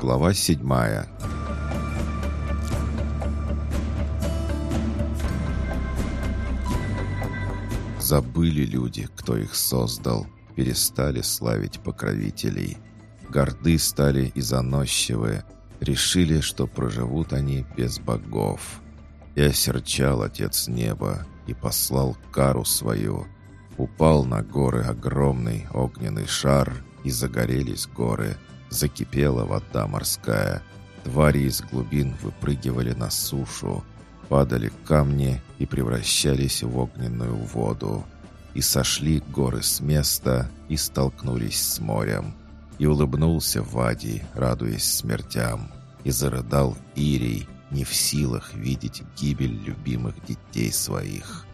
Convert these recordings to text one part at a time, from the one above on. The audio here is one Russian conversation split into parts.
Глава седьмая Забыли люди, кто их создал, перестали славить покровителей. Горды стали и заносчивы, решили, что проживут они без богов. И осерчал Отец Неба и послал кару свою. Упал на горы огромный огненный шар, и загорелись горы – Закипела вода морская. Твари из глубин выпрыгивали на сушу, падали камни и превращались в огненную воду. И сошли горы с места и столкнулись с морем. И улыбнулся Вадий, радуясь смертям. И зарыдал Ирий, не в силах видеть гибель любимых детей своих.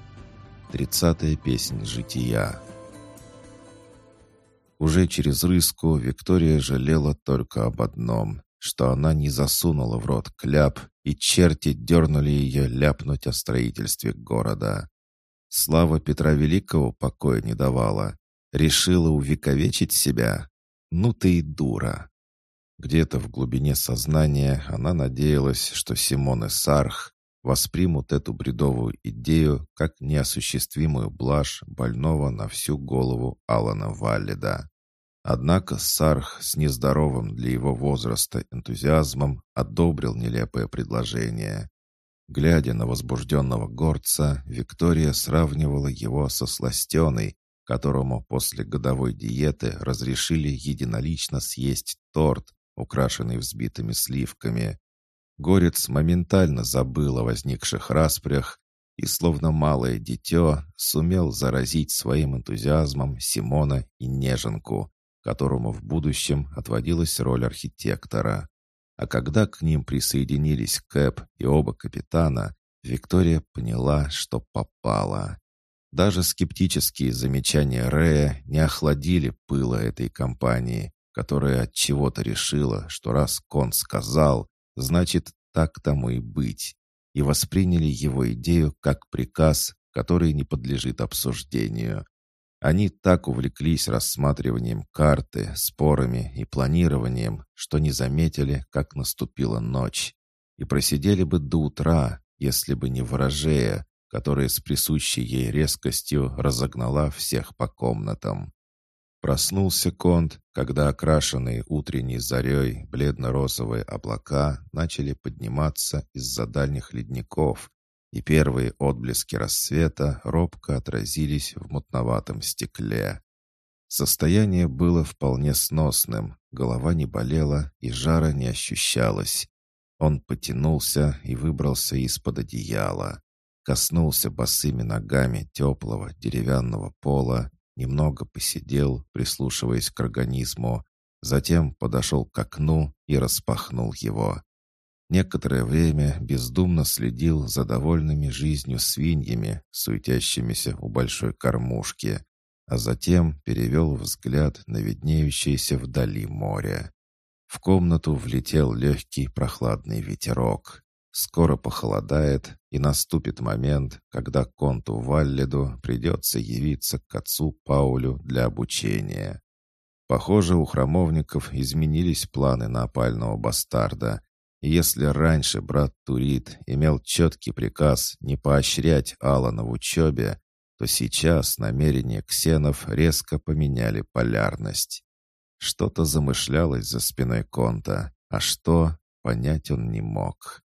Тридцатая песнь жития. Уже через рыску Виктория жалела только об одном, что она не засунула в рот кляп, и черти дернули ее ляпнуть о строительстве города. Слава Петра Великого покоя не давала. Решила увековечить себя? Ну ты и дура. Где-то в глубине сознания она надеялась, что Симон Сарх воспримут эту бредовую идею как неосуществимую блажь больного на всю голову Алана Валлида. Однако Сарх с нездоровым для его возраста энтузиазмом одобрил нелепое предложение. Глядя на возбужденного горца, Виктория сравнивала его со сластеной, которому после годовой диеты разрешили единолично съесть торт, украшенный взбитыми сливками. Горец моментально забыл о возникших распрях и, словно малое дитё, сумел заразить своим энтузиазмом Симона и Неженку, которому в будущем отводилась роль архитектора. А когда к ним присоединились Кэп и оба капитана, Виктория поняла, что попала. Даже скептические замечания Рэя не охладили пыла этой компании, которая от чего-то решила, что раз Кон сказал, значит, так тому и быть, и восприняли его идею как приказ, который не подлежит обсуждению. Они так увлеклись рассматриванием карты, спорами и планированием, что не заметили, как наступила ночь. И просидели бы до утра, если бы не ворожея, которая с присущей ей резкостью разогнала всех по комнатам. Проснулся Конт, когда окрашенные утренней зарей бледно-розовые облака начали подниматься из-за дальних ледников, и первые отблески рассвета робко отразились в мутноватом стекле. Состояние было вполне сносным, голова не болела и жара не ощущалось. Он потянулся и выбрался из-под одеяла. Коснулся босыми ногами теплого деревянного пола, немного посидел, прислушиваясь к организму, затем подошел к окну и распахнул его. Некоторое время бездумно следил за довольными жизнью свиньями, суетящимися у большой кормушки, а затем перевел взгляд на виднеющееся вдали море. В комнату влетел легкий прохладный ветерок. Скоро похолодает, и наступит момент, когда конту Валледу придется явиться к отцу Паулю для обучения. Похоже, у храмовников изменились планы на опального бастарда, если раньше брат Турит имел четкий приказ не поощрять Алана в учебе, то сейчас намерения ксенов резко поменяли полярность. Что-то замышлялось за спиной Конта, а что, понять он не мог.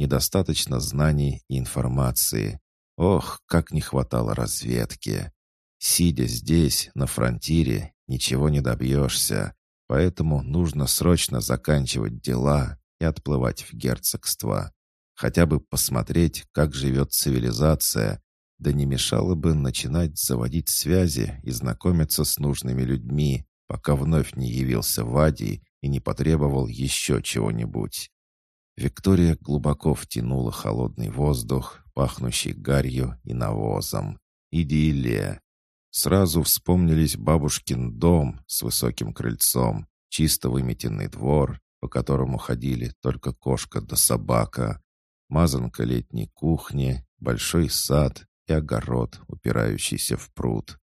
Недостаточно знаний и информации. Ох, как не хватало разведки. Сидя здесь, на фронтире, ничего не добьешься, поэтому нужно срочно заканчивать дела, и отплывать в герцогство. Хотя бы посмотреть, как живет цивилизация, да не мешало бы начинать заводить связи и знакомиться с нужными людьми, пока вновь не явился Вадий и не потребовал еще чего-нибудь. Виктория глубоко втянула холодный воздух, пахнущий гарью и навозом. Идиллия. Сразу вспомнились бабушкин дом с высоким крыльцом, чисто выметенный двор, по которому ходили только кошка да собака, мазанка летней кухни, большой сад и огород, упирающийся в пруд.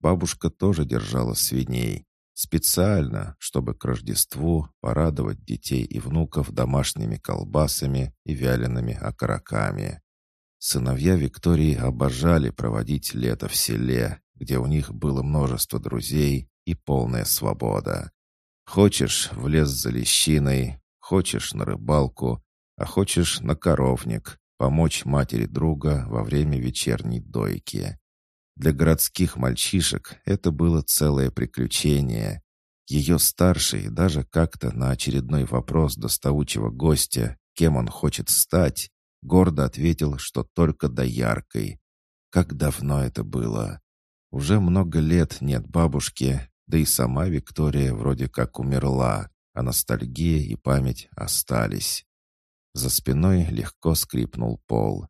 Бабушка тоже держала свиней, Специально, чтобы к Рождеству порадовать детей и внуков домашними колбасами и вялеными окороками. Сыновья Виктории обожали проводить лето в селе, где у них было множество друзей и полная свобода. Хочешь в лес за лещиной, хочешь на рыбалку, а хочешь на коровник, помочь матери друга во время вечерней дойки. Для городских мальчишек это было целое приключение. Ее старший даже как-то на очередной вопрос доставучего гостя, кем он хочет стать, гордо ответил, что только дояркой. Как давно это было? Уже много лет нет бабушки, да и сама Виктория вроде как умерла, а ностальгия и память остались. За спиной легко скрипнул пол.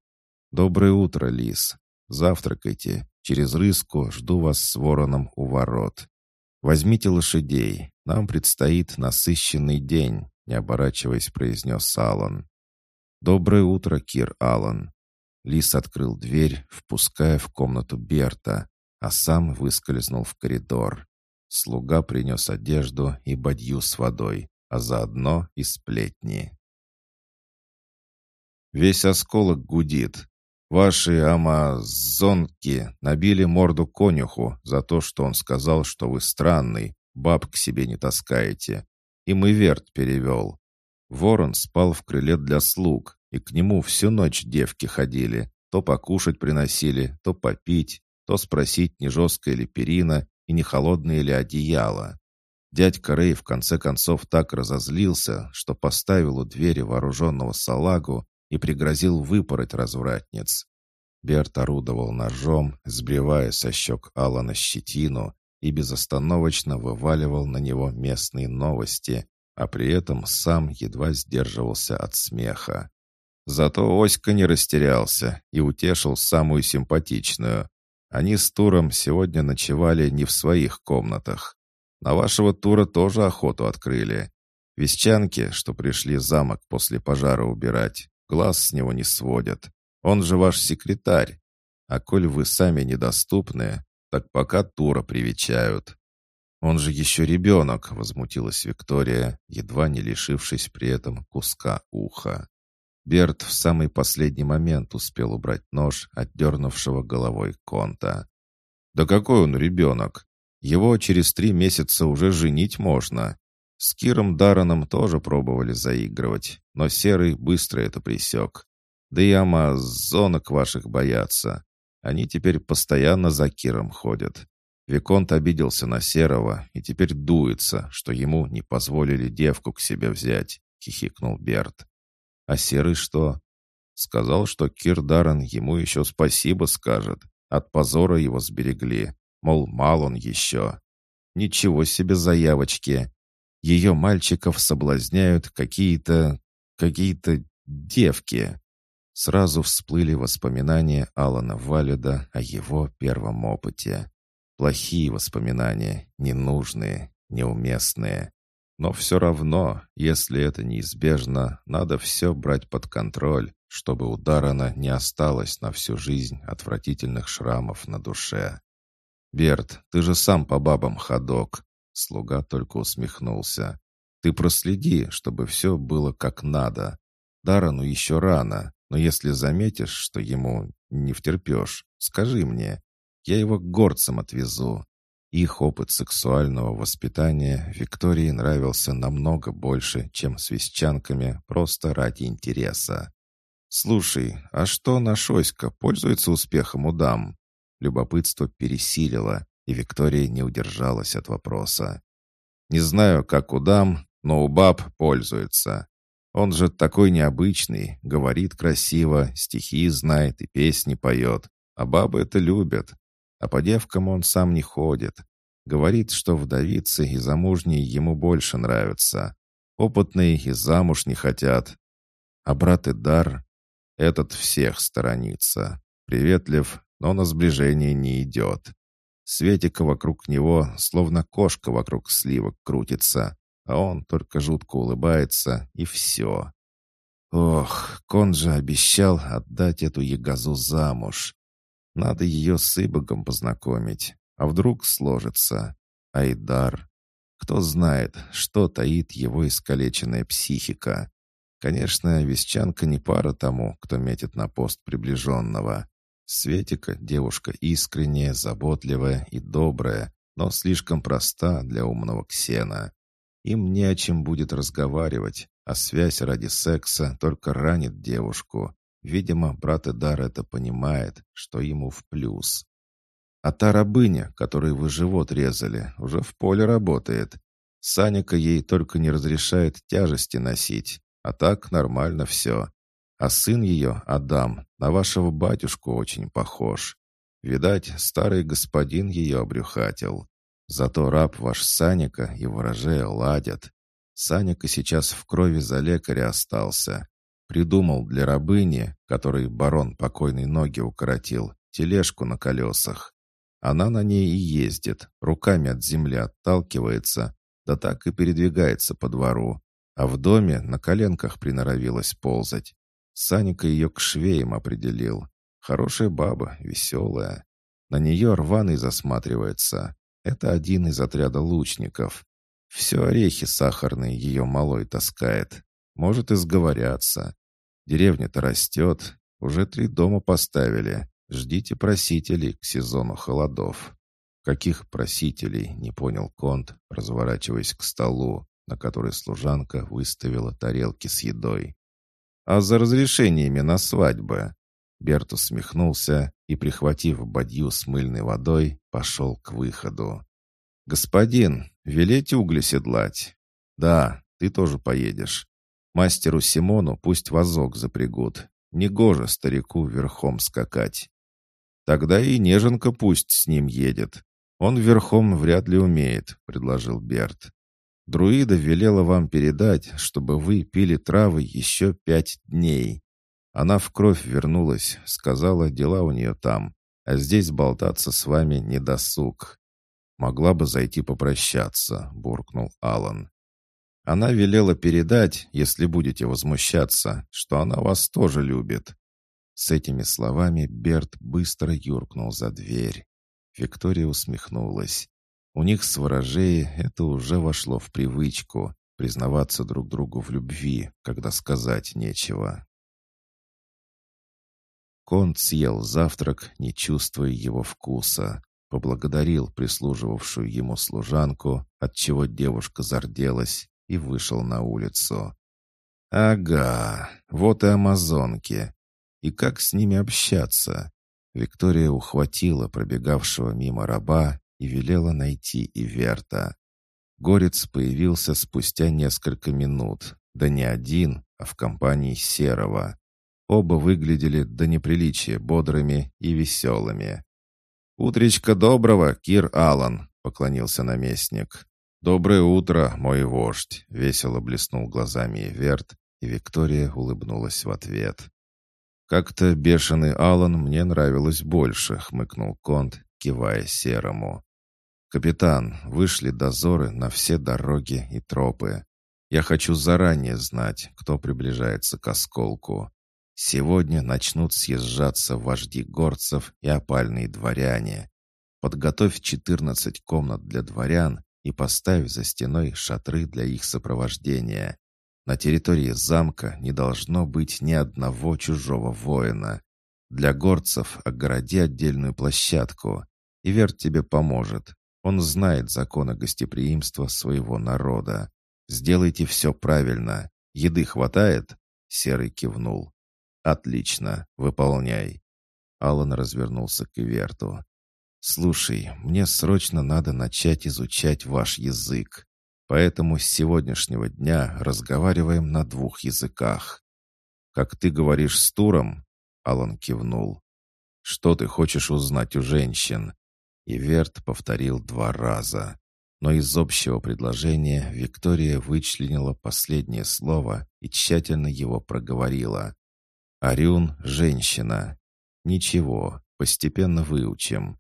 «Доброе утро, Лис. Завтракайте. Через рыску жду вас с вороном у ворот. Возьмите лошадей. Нам предстоит насыщенный день», — не оборачиваясь, произнес Алан. «Доброе утро, Кир Алан». Лис открыл дверь, впуская в комнату Берта, а сам выскользнул в коридор. Слуга принес одежду и бадью с водой, а заодно и сплетни. Весь осколок гудит. Ваши амазонки набили морду конюху за то, что он сказал, что вы странный, баб к себе не таскаете. И мы верт перевел. Ворон спал в крыле для слуг, и к нему всю ночь девки ходили. То покушать приносили, то попить, то спросить, не жесткая ли перина и не холодное ли одеяло. Дядька Рэй в конце концов так разозлился, что поставил у двери вооруженного салагу и пригрозил выпороть развратниц. Берт орудовал ножом, сбривая со щек Алана щетину и безостановочно вываливал на него местные новости, а при этом сам едва сдерживался от смеха. Зато Оська не растерялся и утешил самую симпатичную. Они с Туром сегодня ночевали не в своих комнатах. На вашего Тура тоже охоту открыли. Вещанки, что пришли замок после пожара убирать, глаз с него не сводят. Он же ваш секретарь. А коль вы сами недоступны, так пока Тура привечают. Он же еще ребенок, возмутилась Виктория, едва не лишившись при этом куска уха. Берт в самый последний момент успел убрать нож, отдернувшего головой конта. «Да какой он ребенок? Его через три месяца уже женить можно. С Киром Дараном тоже пробовали заигрывать, но Серый быстро это присек. Да и амазонок ваших боятся. Они теперь постоянно за Киром ходят. Виконт обиделся на Серого и теперь дуется, что ему не позволили девку к себе взять», — хихикнул Берт. «А Серый что?» Сказал, что Кир Даррен ему еще спасибо скажет. От позора его сберегли. Мол, мал он еще. Ничего себе заявочки. Ее мальчиков соблазняют какие-то... какие-то девки. Сразу всплыли воспоминания Алана Валида о его первом опыте. Плохие воспоминания, ненужные, неуместные. Но все равно, если это неизбежно, надо все брать под контроль, чтобы у Дарана не осталось на всю жизнь отвратительных шрамов на душе. «Берт, ты же сам по бабам ходок!» Слуга только усмехнулся. «Ты проследи, чтобы все было как надо. Дарану еще рано, но если заметишь, что ему не втерпешь, скажи мне. Я его к горцам отвезу. Их опыт сексуального воспитания Виктории нравился намного больше, чем с вещанками, просто ради интереса. «Слушай, а что наш Оська пользуется успехом у дам?» Любопытство пересилило, и Виктория не удержалась от вопроса. «Не знаю, как у дам, но у баб пользуется. Он же такой необычный, говорит красиво, стихи знает и песни поет, а бабы это любят. А по девкам он сам не ходит. Говорит, что вдовицы и замужние ему больше нравятся. Опытные и замуж не хотят. А брат Идар, этот всех сторонится. Приветлив, но на сближение не идет. Светика вокруг него, словно кошка вокруг сливок крутится, а он только жутко улыбается, и все. Ох, Кон же обещал отдать эту ягозу замуж. Надо ее с Ибогом познакомить. А вдруг сложится? Айдар. Кто знает, что таит его искалеченная психика. Конечно, Весчанка не пара тому, кто метит на пост приближенного. Светика — девушка искренняя, заботливая и добрая, но слишком проста для умного Ксена. Им не о чем будет разговаривать, а связь ради секса только ранит девушку. Видимо, брат Эдар это понимает, что ему в плюс. А та рабыня, которой вы живот резали, уже в поле работает. Саника ей только не разрешает тяжести носить, а так нормально все. А сын ее, Адам, на вашего батюшку очень похож. Видать, старый господин ее обрюхатил. Зато раб ваш Саника и ворожея ладят. Саника сейчас в крови за лекаря остался. Придумал для рабыни, которой барон покойной ноги укоротил, тележку на колесах. Она на ней и ездит, руками от земли отталкивается, да так и передвигается по двору. А в доме на коленках приноровилась ползать. Саника ее к швеям определил. Хорошая баба, веселая. На нее рваный засматривается. Это один из отряда лучников. Все орехи сахарные ее малой таскает. Может и сговорятся. Деревня-то растет. Уже три дома поставили. Ждите просителей к сезону холодов». «Каких просителей?» — не понял Конт, разворачиваясь к столу, на который служанка выставила тарелки с едой. «А за разрешениями на свадьбы?» Берт усмехнулся и, прихватив бадью с мыльной водой, пошел к выходу. «Господин, велите угли седлать?» «Да, ты тоже поедешь. Мастеру Симону пусть вазок запрягут. Негоже старику верхом скакать. Тогда и Неженка пусть с ним едет. Он верхом вряд ли умеет», — предложил Берт. «Друида велела вам передать, чтобы вы пили травы еще пять дней. Она в кровь вернулась, сказала, дела у нее там, а здесь болтаться с вами не досуг». «Могла бы зайти попрощаться», — буркнул Алан. «Она велела передать, если будете возмущаться, что она вас тоже любит. С этими словами Берт быстро юркнул за дверь. Виктория усмехнулась. У них с ворожеей это уже вошло в привычку признаваться друг другу в любви, когда сказать нечего. Конт съел завтрак, не чувствуя его вкуса. Поблагодарил прислуживавшую ему служанку, отчего девушка зарделась, и вышел на улицу. «Ага, вот и амазонки. И как с ними общаться? Виктория ухватила пробегавшего мимо раба и велела найти Иверта. Горец появился спустя несколько минут, да не один, а в компании Серого. Оба выглядели до неприличия бодрыми и веселыми. «Утречка доброго, Кир Аллан!» — поклонился наместник. «Доброе утро, мой вождь!» — весело блеснул глазами Иверт, и Виктория улыбнулась в ответ. «Как-то бешеный Алан мне нравилось больше», — хмыкнул Конт, кивая серому. «Капитан, вышли дозоры на все дороги и тропы. Я хочу заранее знать, кто приближается к осколку. Сегодня начнут съезжаться вожди горцев и опальные дворяне. Подготовь четырнадцать комнат для дворян и поставь за стеной шатры для их сопровождения. На территории замка не должно быть ни одного чужого воина. Для горцев огороди отдельную площадку, и Верт тебе поможет. Он знает законы гостеприимства своего народа. Сделайте все правильно. Еды хватает?» Серый кивнул. «Отлично. Выполняй». Алан развернулся к Иверту. «Слушай, мне срочно надо начать изучать ваш язык. Поэтому с сегодняшнего дня разговариваем на двух языках. Как ты говоришь с Туром? Алан кивнул. Что ты хочешь узнать у женщин? И Верт повторил два раза. Но из общего предложения Виктория вычленила последнее слово и тщательно его проговорила. «Арюн — женщина. Ничего, постепенно выучим».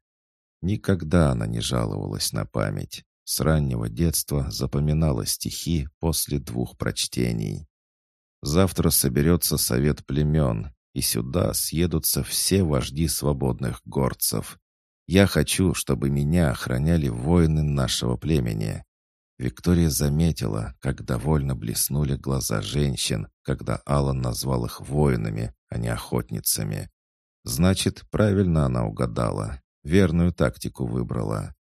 Никогда она не жаловалась на память. С раннего детства запоминала стихи после двух прочтений. Завтра соберется совет племен, и сюда съедутся все вожди свободных горцев. Я хочу, чтобы меня охраняли воины нашего племени. Виктория заметила, как довольно блеснули глаза женщин, когда Алан назвал их воинами, а не охотницами. Значит, правильно она угадала, верную тактику выбрала.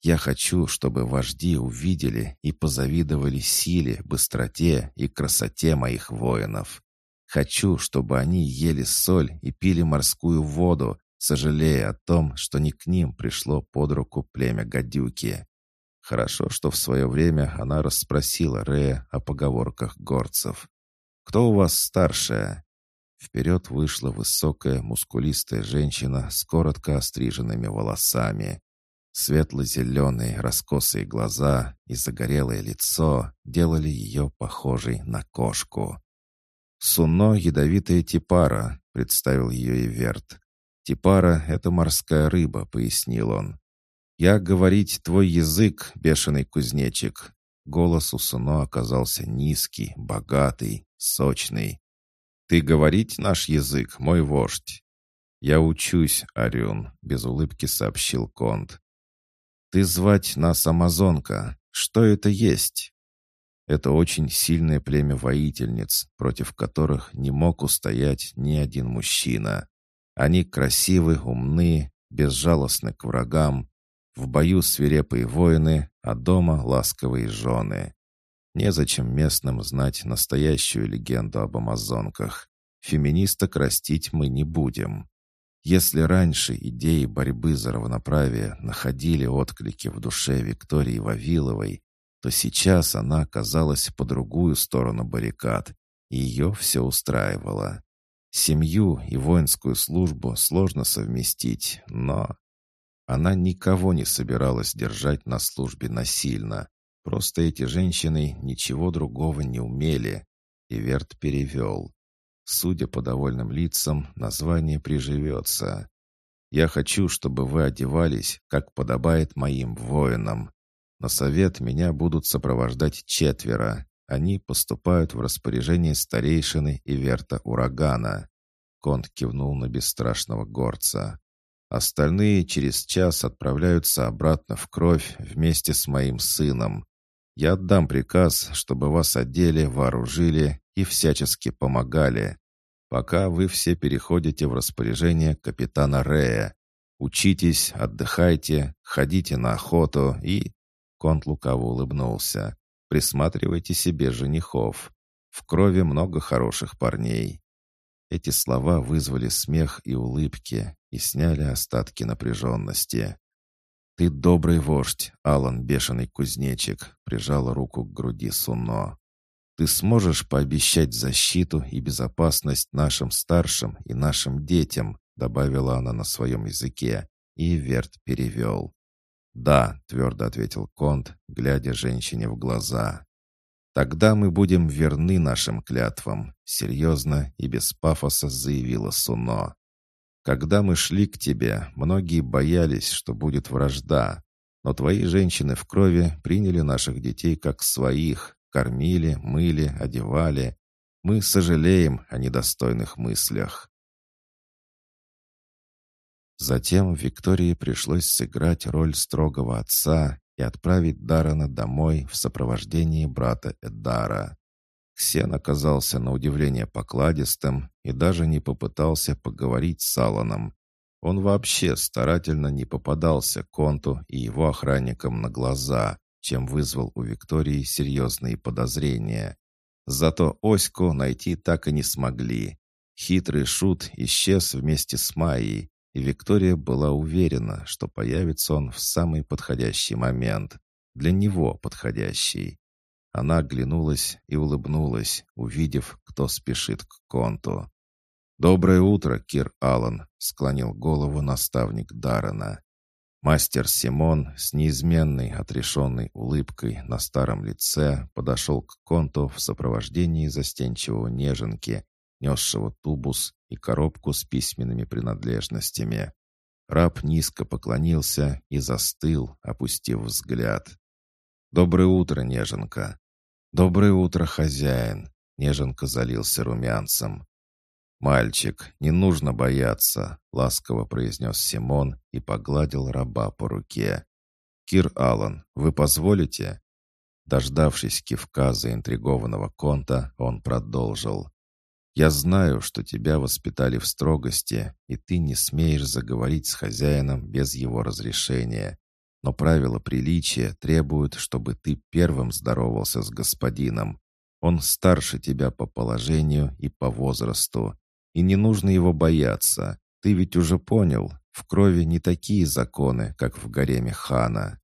Я хочу, чтобы вожди увидели и позавидовали силе, быстроте и красоте моих воинов. Хочу, чтобы они ели соль и пили морскую воду, сожалея о том, что не к ним пришло под руку племя гадюки. Хорошо, что в свое время она расспросила Рея о поговорках горцев. «Кто у вас старшая?» Вперед вышла высокая, мускулистая женщина с коротко остриженными волосами. Светло-зеленые раскосые глаза и загорелое лицо делали ее похожей на кошку. «Суно — ядовитая типара», — представил ее Иверт. «Типара — это морская рыба», — пояснил он. «Я говорить твой язык, бешеный кузнечик». Голос у Суно оказался низкий, богатый, сочный. «Ты говорить наш язык, мой вождь?» «Я учусь, Арюн», — без улыбки сообщил Конт. «Ты звать нас Амазонка. Что это есть?» Это очень сильное племя воительниц, против которых не мог устоять ни один мужчина. Они красивы, умны, безжалостны к врагам, в бою свирепые воины, а дома ласковые жены. Незачем местным знать настоящую легенду об амазонках. Феминисток растить мы не будем. Если раньше идеи борьбы за равноправие находили отклики в душе Виктории Вавиловой, то сейчас она оказалась по другую сторону баррикад, и ее все устраивало. Семью и воинскую службу сложно совместить, но она никого не собиралась держать на службе насильно. Просто эти женщины ничего другого не умели. И Верт перевел. Судя по довольным лицам, название приживется. «Я хочу, чтобы вы одевались, как подобает моим воинам. На совет меня будут сопровождать четверо. Они поступают в распоряжение старейшины и Верта Урагана». Конт кивнул на бесстрашного горца. Остальные через час отправляются обратно в кровь вместе с моим сыном. Я отдам приказ, чтобы вас одели, вооружили и всячески помогали, пока вы все переходите в распоряжение капитана Рея. Учитесь, отдыхайте, ходите на охоту и...» Конт лукаво улыбнулся. «Присматривайте себе женихов. В крови много хороших парней. Эти слова вызвали смех и улыбки и сняли остатки напряженности. «Ты добрый вождь, Алан Бешеный Кузнечик», — прижала руку к груди Суно. «Ты сможешь пообещать защиту и безопасность нашим старшим и нашим детям», — добавила она на своем языке, и Верт перевел. «Да», — твердо ответил Конт, глядя женщине в глаза. «Тогда мы будем верны нашим клятвам», — серьезно и без пафоса заявила Суно. «Когда мы шли к тебе, многие боялись, что будет вражда, но твои женщины в крови приняли наших детей как своих, кормили, мыли, одевали. Мы сожалеем о недостойных мыслях». Затем Виктории пришлось сыграть роль строгого отца и отправить Дарана домой в сопровождении брата Эддара. Ксен оказался на удивление покладистым и даже не попытался поговорить с Алланом. Он вообще старательно не попадался Конту и его охранникам на глаза, чем вызвал у Виктории серьезные подозрения. Зато Оську найти так и не смогли. Хитрый шут исчез вместе с Майей, и Виктория была уверена, что появится он в самый подходящий момент. Для него подходящий. Она оглянулась и улыбнулась, увидев, кто спешит к конту. «Доброе утро, Кир Аллан», — склонил голову наставник Даррена. Мастер Симон с неизменной отрешенной улыбкой на старом лице подошел к конту в сопровождении застенчивого неженки, несшего тубус и коробку с письменными принадлежностями. Раб низко поклонился и застыл, опустив взгляд. «Доброе утро, неженка!» «Доброе утро, хозяин!» Неженка залился румянцем. «Мальчик, не нужно бояться», — ласково произнес Симон и погладил раба по руке. «Кир Аллан, вы позволите?» Дождавшись кивка заинтригованного конта, он продолжил. «Я знаю, что тебя воспитали в строгости, и ты не смеешь заговорить с хозяином без его разрешения. Но правила приличия требуют, чтобы ты первым здоровался с господином. Он старше тебя по положению и по возрасту. И не нужно его бояться. Ты ведь уже понял, в крови не такие законы, как в гареме хана.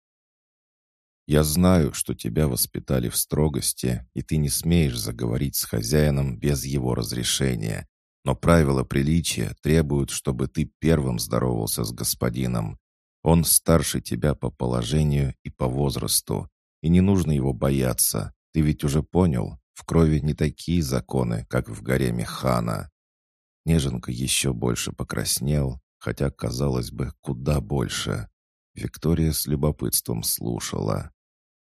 Я знаю, что тебя воспитали в строгости, и ты не смеешь заговорить с хозяином без его разрешения. Но правила приличия требуют, чтобы ты первым здоровался с господином. Он старше тебя по положению и по возрасту, и не нужно его бояться. Ты ведь уже понял, в крови не такие законы, как в гареме хана. Неженка еще больше покраснел, хотя, казалось бы, куда больше. Виктория с любопытством слушала.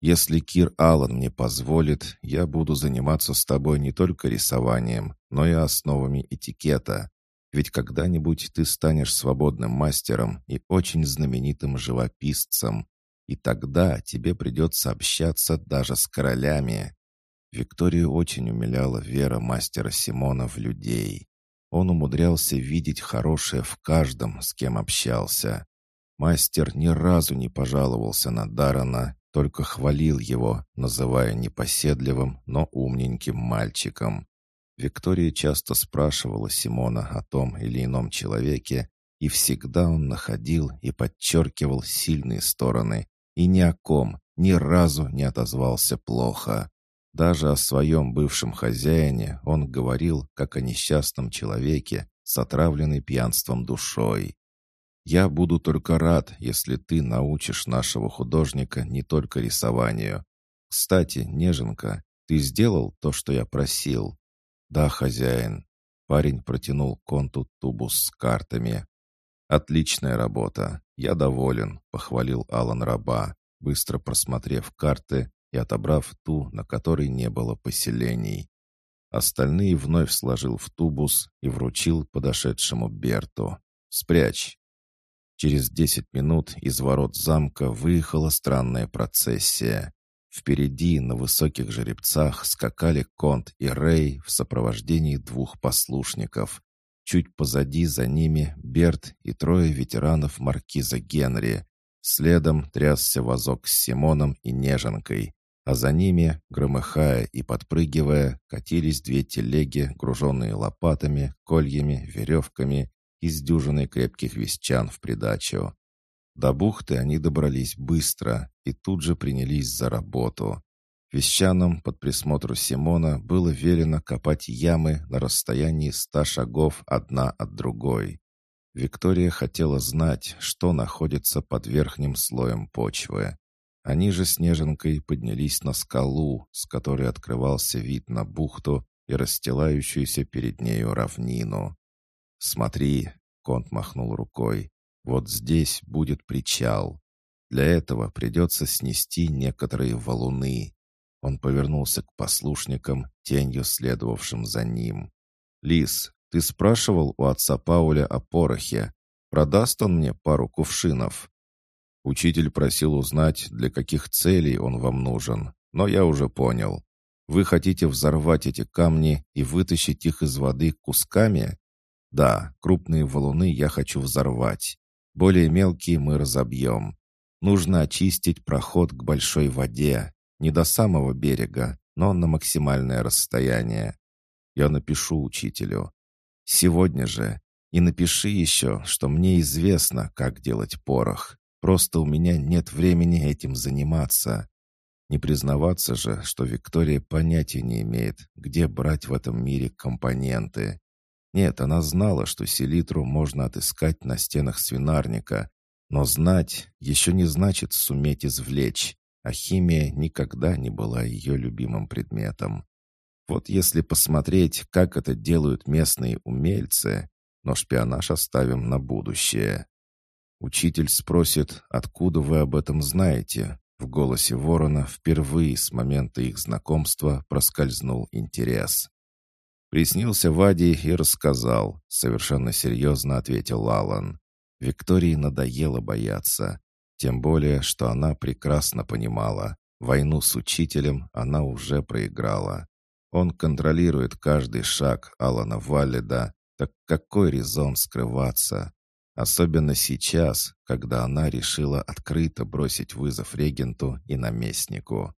«Если Кир Аллан мне позволит, я буду заниматься с тобой не только рисованием, но и основами этикета. Ведь когда-нибудь ты станешь свободным мастером и очень знаменитым живописцем, и тогда тебе придется общаться даже с королями». Викторию очень умиляла вера мастера Симона в людей. Он умудрялся видеть хорошее в каждом, с кем общался. Мастер ни разу не пожаловался на Дарана, только хвалил его, называя непоседливым, но умненьким мальчиком. Виктория часто спрашивала Симона о том или ином человеке, и всегда он находил и подчеркивал сильные стороны, и ни о ком ни разу не отозвался плохо. Даже о своем бывшем хозяине он говорил, как о несчастном человеке с отравленной пьянством душой. «Я буду только рад, если ты научишь нашего художника не только рисованию. Кстати, Неженка, ты сделал то, что я просил?» «Да, хозяин». Парень протянул конту тубус с картами. «Отличная работа. Я доволен», — похвалил Алан раба, быстро просмотрев карты и отобрав ту, на которой не было поселений. Остальные вновь сложил в тубус и вручил подошедшему Берту. «Спрячь!» Через десять минут из ворот замка выехала странная процессия. Впереди на высоких жеребцах скакали Конт и Рэй в сопровождении двух послушников. Чуть позади за ними Берт и трое ветеранов маркиза Генри. Следом трясся вазок с Симоном и Неженкой а за ними, громыхая и подпрыгивая, катились две телеги, груженные лопатами, кольями, веревками и с крепких вещан в придачу. До бухты они добрались быстро и тут же принялись за работу. Вещанам под присмотру Симона было велено копать ямы на расстоянии ста шагов одна от другой. Виктория хотела знать, что находится под верхним слоем почвы. Они же с Неженкой поднялись на скалу, с которой открывался вид на бухту и расстилающуюся перед нею равнину. «Смотри», — Конт махнул рукой, — «вот здесь будет причал. Для этого придется снести некоторые валуны». Он повернулся к послушникам, тенью следовавшим за ним. «Лис, ты спрашивал у отца Пауля о порохе. Продаст он мне пару кувшинов?» Учитель просил узнать, для каких целей он вам нужен, но я уже понял. Вы хотите взорвать эти камни и вытащить их из воды кусками? Да, крупные валуны я хочу взорвать. Более мелкие мы разобьем. Нужно очистить проход к большой воде. Не до самого берега, но на максимальное расстояние. Я напишу учителю. Сегодня же. И напиши еще, что мне известно, как делать порох. Просто у меня нет времени этим заниматься. Не признаваться же, что Виктория понятия не имеет, где брать в этом мире компоненты. Нет, она знала, что селитру можно отыскать на стенах свинарника, но знать еще не значит суметь извлечь, а химия никогда не была ее любимым предметом. Вот если посмотреть, как это делают местные умельцы, но шпионаж оставим на будущее. Учитель спросит, откуда вы об этом знаете. В голосе ворона впервые с момента их знакомства проскользнул интерес. Приснился Вади и рассказал, совершенно серьезно ответил Алан. Виктории надоело бояться. Тем более, что она прекрасно понимала, Войну с учителем она уже проиграла. Он контролирует каждый шаг Алана Валлида, так какой резон скрываться? Особенно сейчас, когда она решила открыто бросить вызов регенту и наместнику.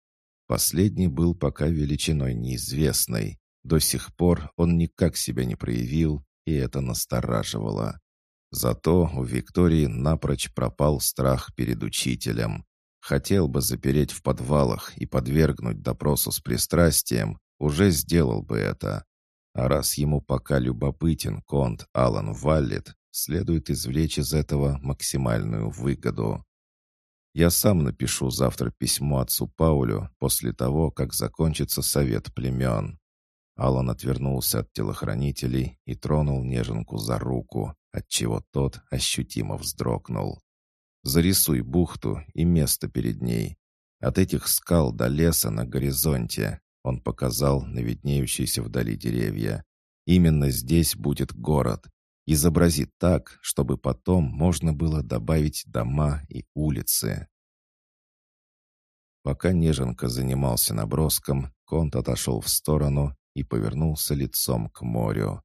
Последний был пока величиной неизвестной. До сих пор он никак себя не проявил, и это настораживало. Зато у Виктории напрочь пропал страх перед учителем. Хотел бы запереть в подвалах и подвергнуть допросу с пристрастием, уже сделал бы это. А раз ему пока любопытен конт Алан Валлет, следует извлечь из этого максимальную выгоду. Я сам напишу завтра письмо отцу Паулю после того, как закончится совет племен. Алан отвернулся от телохранителей и тронул неженку за руку, отчего тот ощутимо вздрогнул. «Зарисуй бухту и место перед ней. От этих скал до леса на горизонте он показал на виднеющиеся вдали деревья. «Именно здесь будет город. Изобрази так, чтобы потом можно было добавить дома и улицы». Пока Неженка занимался наброском, Конт отошел в сторону и повернулся лицом к морю.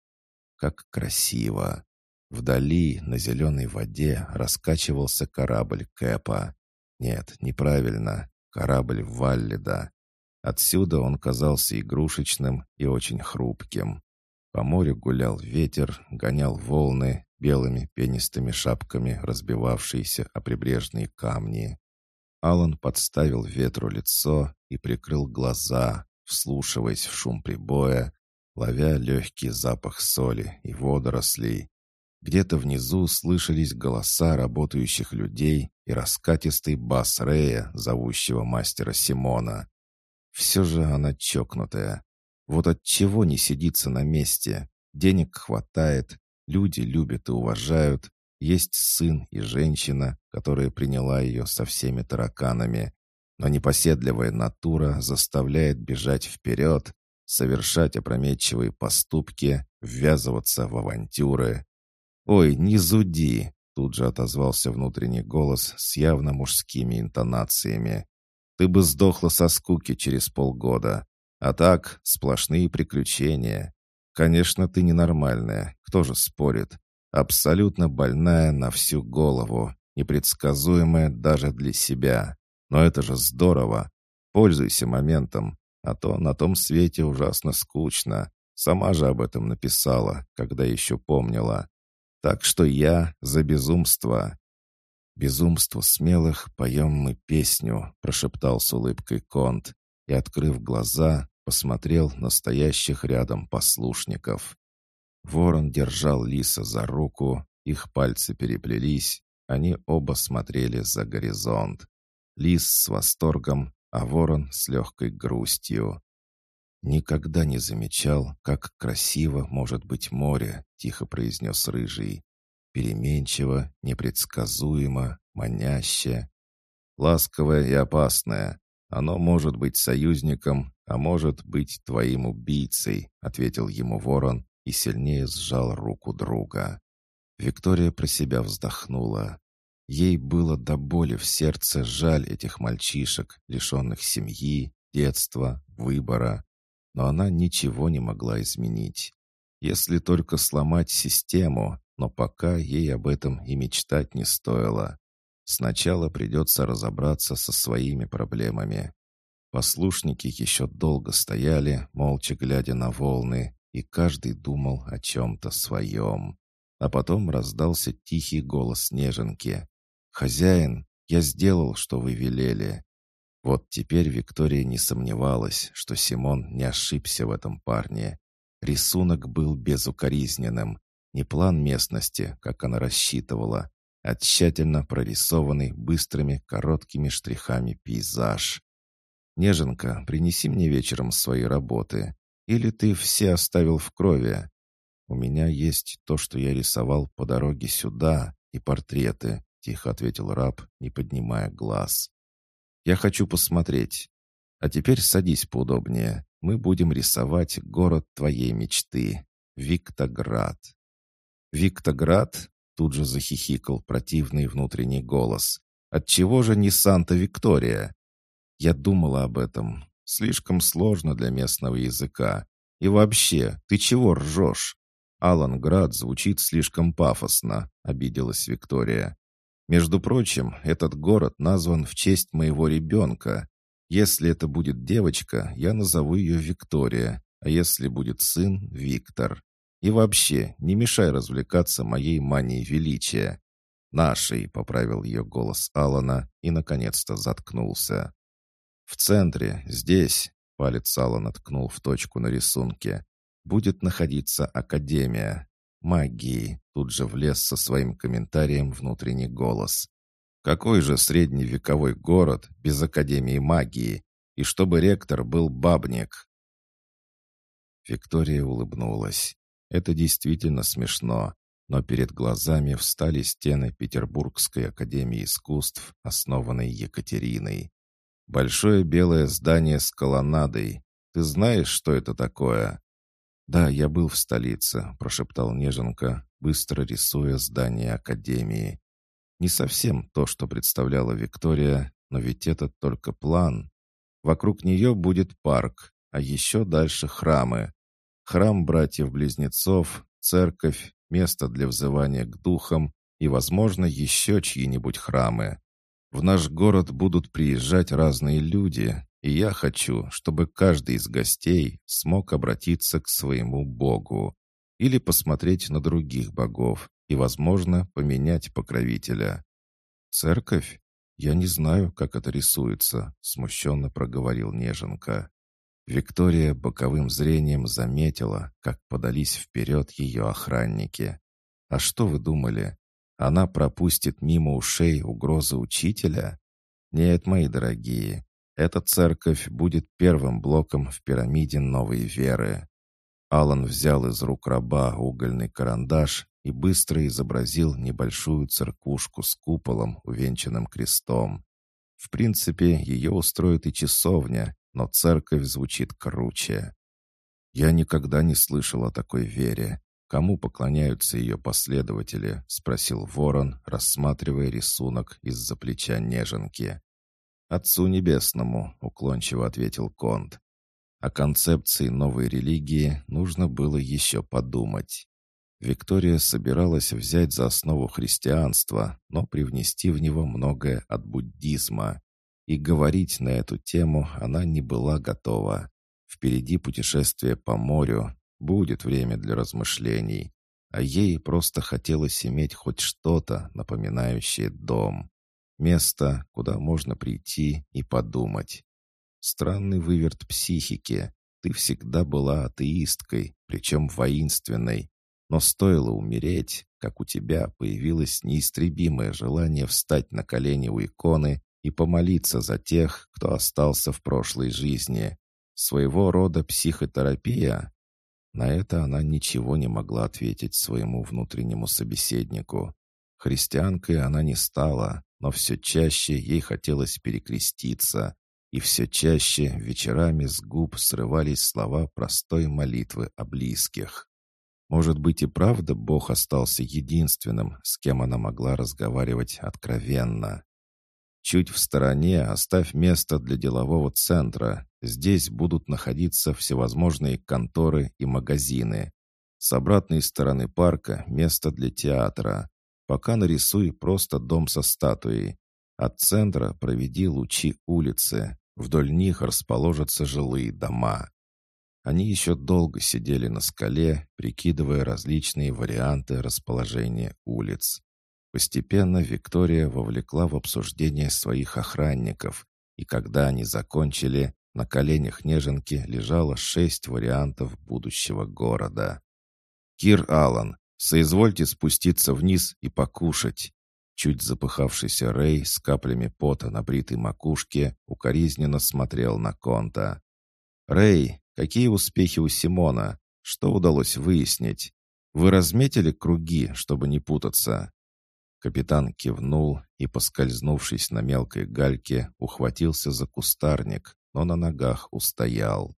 Как красиво! Вдали, на зеленой воде, раскачивался корабль Кэпа. Нет, неправильно. Корабль Валлида. Отсюда он казался игрушечным и очень хрупким. По морю гулял ветер, гонял волны, белыми пенистыми шапками разбивавшиеся о прибрежные камни. Алан подставил ветру лицо и прикрыл глаза, вслушиваясь в шум прибоя, ловя легкий запах соли и водорослей. Где-то внизу слышались голоса работающих людей и раскатистый бас Рея, зовущего мастера Симона. Все же она чокнутая. Вот от чего не сидится на месте? Денег хватает, люди любят и уважают. Есть сын и женщина, которая приняла ее со всеми тараканами. Но непоседливая натура заставляет бежать вперед, совершать опрометчивые поступки, ввязываться в авантюры. «Ой, не зуди!» — тут же отозвался внутренний голос с явно мужскими интонациями. Ты бы сдохла со скуки через полгода. А так, сплошные приключения. Конечно, ты ненормальная, кто же спорит. Абсолютно больная на всю голову, непредсказуемая даже для себя. Но это же здорово. Пользуйся моментом, а то на том свете ужасно скучно. Сама же об этом написала, когда еще помнила. Так что я за безумство. «Безумству смелых поем мы песню», — прошептал с улыбкой Конт и, открыв глаза, посмотрел на стоящих рядом послушников. Ворон держал лиса за руку, их пальцы переплелись, они оба смотрели за горизонт. Лис с восторгом, а ворон с легкой грустью. «Никогда не замечал, как красиво может быть море», — тихо произнес Рыжий переменчиво, непредсказуемо, маняще. Ласковое и опасное. Оно может быть союзником, а может быть твоим убийцей, ответил ему ворон и сильнее сжал руку друга. Виктория про себя вздохнула. Ей было до боли в сердце жаль этих мальчишек, лишенных семьи, детства, выбора. Но она ничего не могла изменить. Если только сломать систему, но пока ей об этом и мечтать не стоило. Сначала придется разобраться со своими проблемами. Послушники еще долго стояли, молча глядя на волны, и каждый думал о чем-то своем. А потом раздался тихий голос Неженки. «Хозяин, я сделал, что вы велели». Вот теперь Виктория не сомневалась, что Симон не ошибся в этом парне. Рисунок был безукоризненным, не план местности, как она рассчитывала, а тщательно прорисованный быстрыми короткими штрихами пейзаж. «Неженка, принеси мне вечером свои работы. Или ты все оставил в крови? У меня есть то, что я рисовал по дороге сюда, и портреты», — тихо ответил раб, не поднимая глаз. «Я хочу посмотреть. А теперь садись поудобнее. Мы будем рисовать город твоей мечты. Виктоград». «Виктоград?» — тут же захихикал противный внутренний голос. «Отчего же не Санта-Виктория?» Я думала об этом. Слишком сложно для местного языка. И вообще, ты чего ржешь? Аланград звучит слишком пафосно, обиделась Виктория. Между прочим, этот город назван в честь моего ребенка. Если это будет девочка, я назову ее Виктория, а если будет сын — Виктор. И вообще, не мешай развлекаться моей манией величия. «Нашей», — поправил ее голос Алана и, наконец-то, заткнулся. «В центре, здесь», — палец Алана ткнул в точку на рисунке, «будет находиться Академия. Магии», — тут же влез со своим комментарием внутренний голос. «Какой же средневековой город без Академии магии? И чтобы ректор был бабник?» Виктория улыбнулась. Это действительно смешно, но перед глазами встали стены Петербургской академии искусств, основанной Екатериной. Большое белое здание с колоннадой. Ты знаешь, что это такое? Да, я был в столице, прошептал Неженка, быстро рисуя здание академии. Не совсем то, что представляла Виктория, но ведь это только план. Вокруг нее будет парк, а еще дальше храмы. Храм братьев-близнецов, церковь, место для взывания к духам и, возможно, еще чьи-нибудь храмы. В наш город будут приезжать разные люди, и я хочу, чтобы каждый из гостей смог обратиться к своему Богу или посмотреть на других богов и, возможно, поменять покровителя. «Церковь? Я не знаю, как это рисуется», — смущенно проговорил Неженка. Виктория боковым зрением заметила, как подались вперед ее охранники. «А что вы думали? Она пропустит мимо ушей угрозы учителя? Нет, мои дорогие, эта церковь будет первым блоком в пирамиде новой веры». Алан взял из рук раба угольный карандаш и быстро изобразил небольшую церквушку с куполом, увенчанным крестом. В принципе, ее устроит и часовня, но церковь звучит круче. Я никогда не слышал о такой вере. Кому поклоняются ее последователи?» — спросил ворон, рассматривая рисунок из-за плеча неженки. «Отцу Небесному», — уклончиво ответил Конт. О концепции новой религии нужно было еще подумать. Виктория собиралась взять за основу христианство, но привнести в него многое от буддизма. И говорить на эту тему она не была готова. Впереди путешествие по морю, будет время для размышлений. А ей просто хотелось иметь хоть что-то, напоминающее дом. Место, куда можно прийти и подумать. Странный выверт психики. Ты всегда была атеисткой, причем воинственной. Но стоило умереть, как у тебя появилось неистребимое желание встать на колени у иконы и помолиться за тех, кто остался в прошлой жизни. Своего рода психотерапия? На это она ничего не могла ответить своему внутреннему собеседнику. Христианкой она не стала, но все чаще ей хотелось перекреститься, и все чаще вечерами с губ срывались слова простой молитвы о близких. Может быть и правда Бог остался единственным, с кем она могла разговаривать откровенно. Чуть в стороне оставь место для делового центра. Здесь будут находиться всевозможные конторы и магазины. С обратной стороны парка место для театра. Пока нарисуй просто дом со статуей. От центра проведи лучи улицы. Вдоль них расположатся жилые дома. Они еще долго сидели на скале, прикидывая различные варианты расположения улиц. Постепенно Виктория вовлекла в обсуждение своих охранников, и когда они закончили, на коленях неженки лежало шесть вариантов будущего города. «Кир Аллан, соизвольте спуститься вниз и покушать». Чуть запыхавшийся Рэй с каплями пота на бритой макушке укоризненно смотрел на Конта. «Рэй, какие успехи у Симона? Что удалось выяснить? Вы разметили круги, чтобы не путаться?» Капитан кивнул и, поскользнувшись на мелкой гальке, ухватился за кустарник, но на ногах устоял.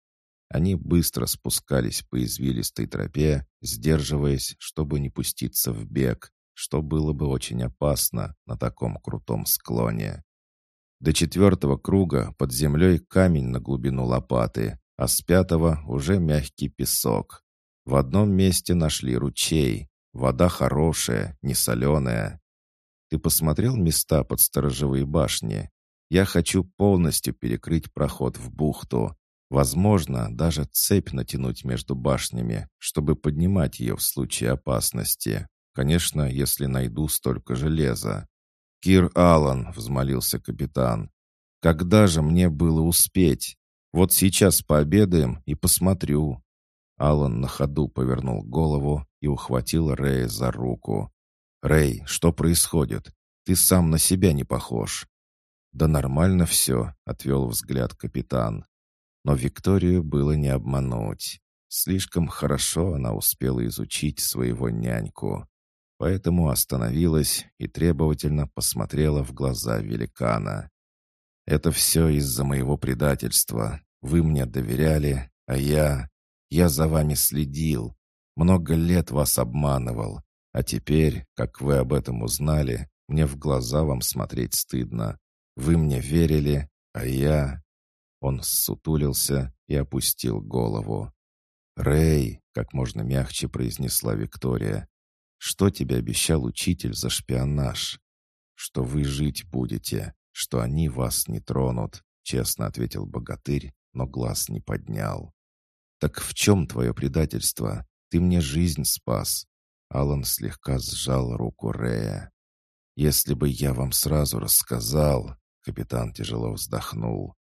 Они быстро спускались по извилистой тропе, сдерживаясь, чтобы не пуститься в бег, что было бы очень опасно на таком крутом склоне. До четвертого круга под землей камень на глубину лопаты, а с пятого уже мягкий песок. В одном месте нашли ручей. Вода хорошая, не соленая. Ты посмотрел места под сторожевые башни? Я хочу полностью перекрыть проход в бухту. Возможно, даже цепь натянуть между башнями, чтобы поднимать ее в случае опасности. Конечно, если найду столько железа. «Кир Аллан», — взмолился капитан, — «когда же мне было успеть? Вот сейчас пообедаем и посмотрю». Аллан на ходу повернул голову и ухватил Рэя за руку. «Рэй, что происходит? Ты сам на себя не похож». «Да нормально все», — отвел взгляд капитан. Но Викторию было не обмануть. Слишком хорошо она успела изучить своего няньку. Поэтому остановилась и требовательно посмотрела в глаза великана. «Это все из-за моего предательства. Вы мне доверяли, а я... Я за вами следил. Много лет вас обманывал. А теперь, как вы об этом узнали, мне в глаза вам смотреть стыдно. Вы мне верили, а я...» Он ссутулился и опустил голову. «Рэй», — как можно мягче произнесла Виктория, «что тебе обещал учитель за шпионаж?» «Что вы жить будете, что они вас не тронут», — честно ответил богатырь, но глаз не поднял. «Так в чем твое предательство? Ты мне жизнь спас». Алан слегка сжал руку Рэя. «Если бы я вам сразу рассказал...» Капитан тяжело вздохнул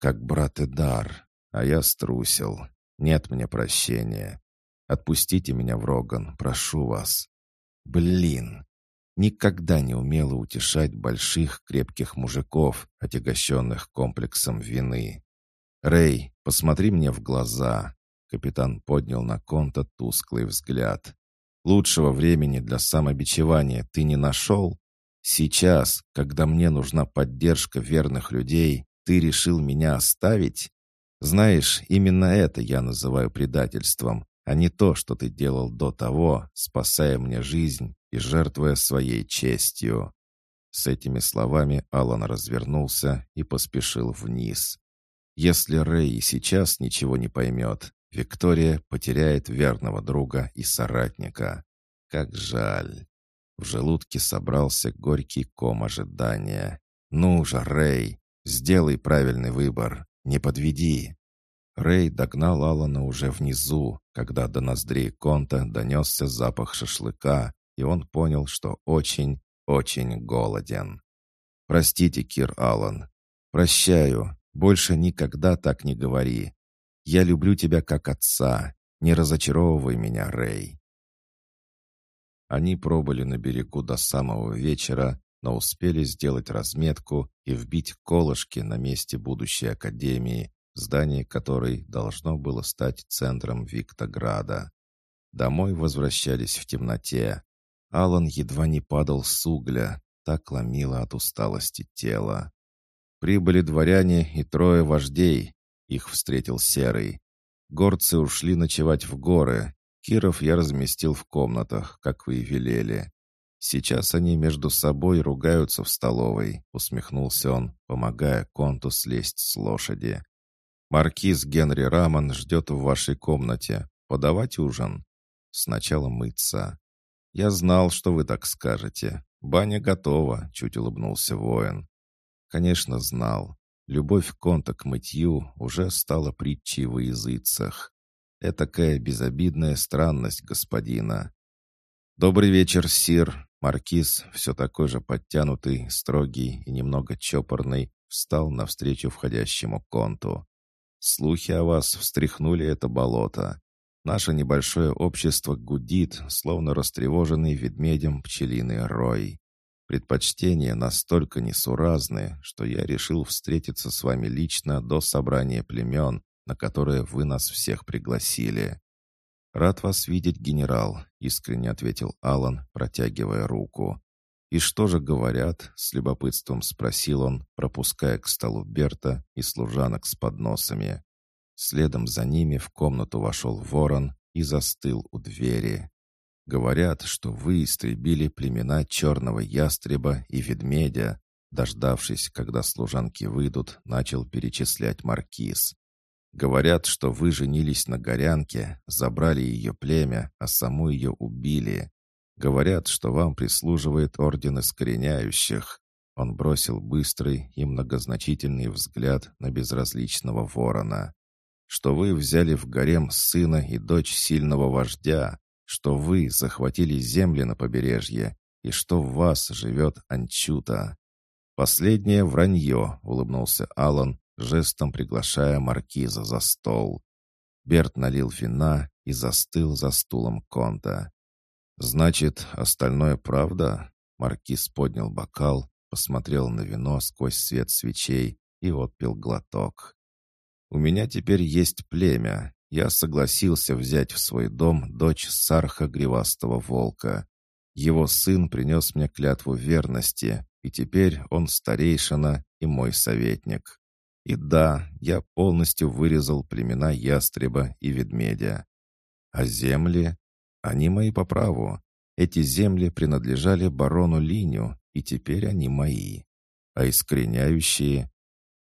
как брат Эдар, а я струсил. Нет мне прощения. Отпустите меня в Роган, прошу вас. Блин, никогда не умела утешать больших крепких мужиков, отягощенных комплексом вины. «Рэй, посмотри мне в глаза!» Капитан поднял на конта тусклый взгляд. «Лучшего времени для самобичевания ты не нашел? Сейчас, когда мне нужна поддержка верных людей, ты решил меня оставить? Знаешь, именно это я называю предательством, а не то, что ты делал до того, спасая мне жизнь и жертвуя своей честью». С этими словами Алан развернулся и поспешил вниз. Если Рэй сейчас ничего не поймет, Виктория потеряет верного друга и соратника. Как жаль. В желудке собрался горький ком ожидания. «Ну же, Рэй, Сделай правильный выбор. Не подведи». Рэй догнал Алана уже внизу, когда до ноздрей Конта донесся запах шашлыка, и он понял, что очень, очень голоден. «Простите, Кир Аллан. Прощаю. Больше никогда так не говори. Я люблю тебя как отца. Не разочаровывай меня, Рэй». Они пробыли на берегу до самого вечера, но успели сделать разметку и вбить колышки на месте будущей академии, здание которой должно было стать центром Виктограда. Домой возвращались в темноте. Алан едва не падал с угля, так ломило от усталости тело. Прибыли дворяне и трое вождей. Их встретил Серый. Горцы ушли ночевать в горы. Киров я разместил в комнатах, как вы и велели. «Сейчас они между собой ругаются в столовой», — усмехнулся он, помогая Конту слезть с лошади. «Маркиз Генри Раман ждет в вашей комнате. Подавать ужин?» «Сначала мыться». «Я знал, что вы так скажете. Баня готова», — чуть улыбнулся воин. «Конечно, знал. Любовь Конта к мытью уже стала притчей во языцах. Этакая безобидная странность господина. «Добрый вечер, сир!» Маркиз, все такой же подтянутый, строгий и немного чопорный, встал навстречу входящему конту. «Слухи о вас встряхнули это болото. Наше небольшое общество гудит, словно растревоженный ведмедем пчелиный рой. Предпочтения настолько несуразны, что я решил встретиться с вами лично до собрания племен, на которое вы нас всех пригласили. «Рад вас видеть, генерал», — искренне ответил Алан, протягивая руку. «И что же говорят?» — с любопытством спросил он, пропуская к столу Берта и служанок с подносами. Следом за ними в комнату вошел ворон и застыл у двери. «Говорят, что вы истребили племена черного ястреба и ведмедя. Дождавшись, когда служанки выйдут, начал перечислять маркиз. «Говорят, что вы женились на горянке, забрали ее племя, а саму ее убили. Говорят, что вам прислуживает орден искореняющих». Он бросил быстрый и многозначительный взгляд на безразличного ворона. «Что вы взяли в гарем сына и дочь сильного вождя, что вы захватили земли на побережье и что в вас живет Анчута. «Последнее вранье», — улыбнулся Алан, жестом приглашая маркиза за стол. Берт налил вина и застыл за стулом Конта. «Значит, остальное правда?» Маркиз поднял бокал, посмотрел на вино сквозь свет свечей и отпил глоток. «У меня теперь есть племя. Я согласился взять в свой дом дочь Сарха Гривастого Волка. Его сын принес мне клятву верности, и теперь он старейшина и мой советник. И да, я полностью вырезал племена ястреба и ведмедя. А земли? Они мои по праву. Эти земли принадлежали барону Линю, и теперь они мои. А искореняющие?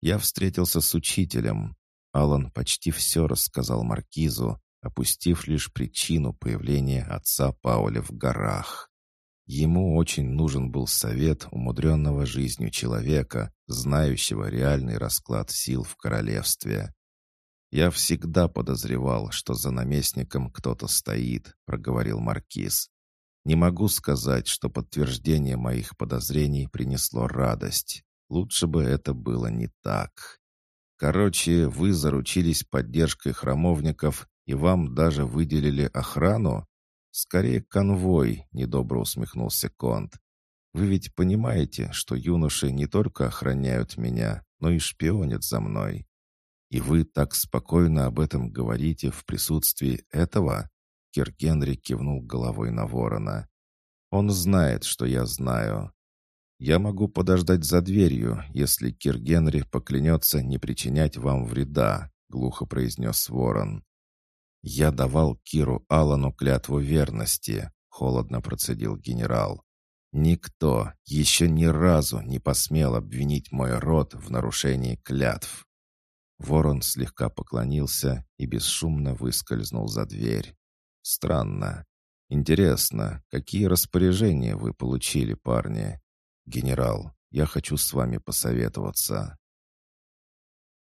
Я встретился с учителем. Алан почти все рассказал Маркизу, опустив лишь причину появления отца Пауля в горах. Ему очень нужен был совет умудренного жизнью человека, знающего реальный расклад сил в королевстве. «Я всегда подозревал, что за наместником кто-то стоит», — проговорил Маркиз. «Не могу сказать, что подтверждение моих подозрений принесло радость. Лучше бы это было не так. Короче, вы заручились поддержкой храмовников, и вам даже выделили охрану?» «Скорее конвой», — недобро усмехнулся Конт. «Вы ведь понимаете, что юноши не только охраняют меня, но и шпионят за мной. И вы так спокойно об этом говорите в присутствии этого?» Кир Генри кивнул головой на ворона. «Он знает, что я знаю. Я могу подождать за дверью, если Кир Генри поклянется не причинять вам вреда», — глухо произнес ворон. «Я давал Киру Аллану клятву верности», — холодно процедил генерал. «Никто еще ни разу не посмел обвинить мой род в нарушении клятв». Ворон слегка поклонился и бесшумно выскользнул за дверь. «Странно. Интересно, какие распоряжения вы получили, парни? Генерал, я хочу с вами посоветоваться».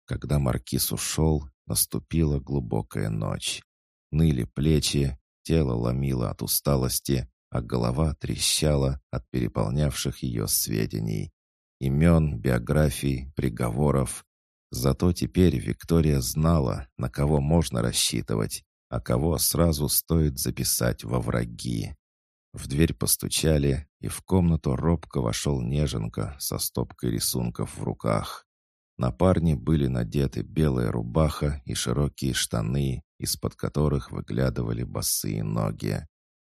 Когда Маркиз ушел, Наступила глубокая ночь. Ныли плечи, тело ломило от усталости, а голова трещала от переполнявших ее сведений. Имен, биографий, приговоров. Зато теперь Виктория знала, на кого можно рассчитывать, а кого сразу стоит записать во враги. В дверь постучали, и в комнату робко вошел Неженка со стопкой рисунков в руках. На парне были надеты белая рубаха и широкие штаны, из-под которых выглядывали босые ноги.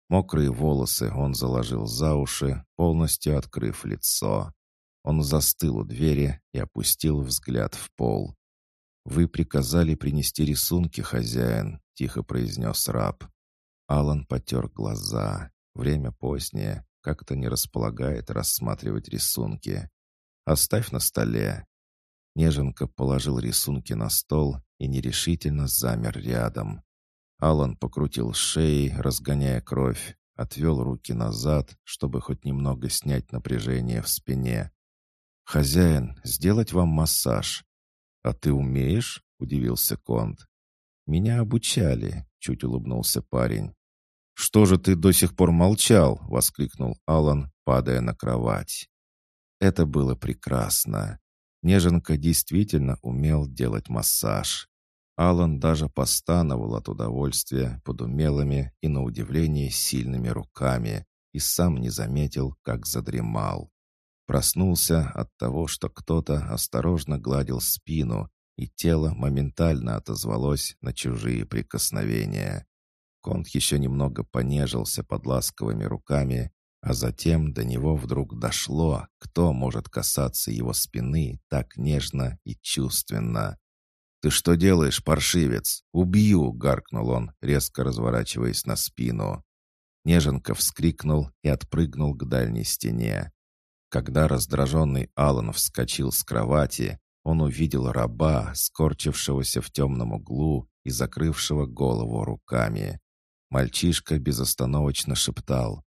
Мокрые волосы он заложил за уши, полностью открыв лицо. Он застыл у двери и опустил взгляд в пол. «Вы приказали принести рисунки, хозяин», — тихо произнес раб. Алан потер глаза. Время позднее, как-то не располагает рассматривать рисунки. «Оставь на столе. Неженка положил рисунки на стол и нерешительно замер рядом. Алан покрутил шеей, разгоняя кровь, отвел руки назад, чтобы хоть немного снять напряжение в спине. «Хозяин, сделать вам массаж». «А ты умеешь?» — удивился Конт. «Меня обучали», — чуть улыбнулся парень. «Что же ты до сих пор молчал?» — воскликнул Алан, падая на кровать. Это было прекрасно. Неженка действительно умел делать массаж. Алан даже постановал от удовольствия под умелыми и, на удивление, сильными руками и сам не заметил, как задремал. Проснулся от того, что кто-то осторожно гладил спину, и тело моментально отозвалось на чужие прикосновения. Конт еще немного понежился под ласковыми руками а затем до него вдруг дошло, кто может касаться его спины так нежно и чувственно. «Ты что делаешь, паршивец? Убью!» — гаркнул он, резко разворачиваясь на спину. Неженка вскрикнул и отпрыгнул к дальней стене. Когда раздраженный Аллан вскочил с кровати, он увидел раба, скорчившегося в темном углу и закрывшего голову руками. Мальчишка безостановочно шептал.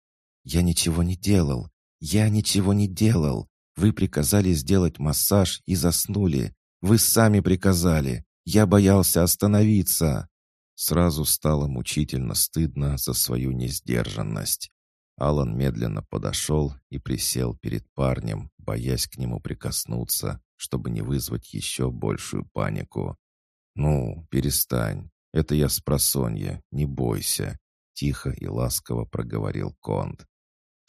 «Я ничего не делал! Я ничего не делал! Вы приказали сделать массаж и заснули! Вы сами приказали! Я боялся остановиться!» Сразу стало мучительно стыдно за свою несдержанность. Алан медленно подошел и присел перед парнем, боясь к нему прикоснуться, чтобы не вызвать еще большую панику. «Ну, перестань. Это я с просонья, не бойся», — тихо и ласково проговорил Конт.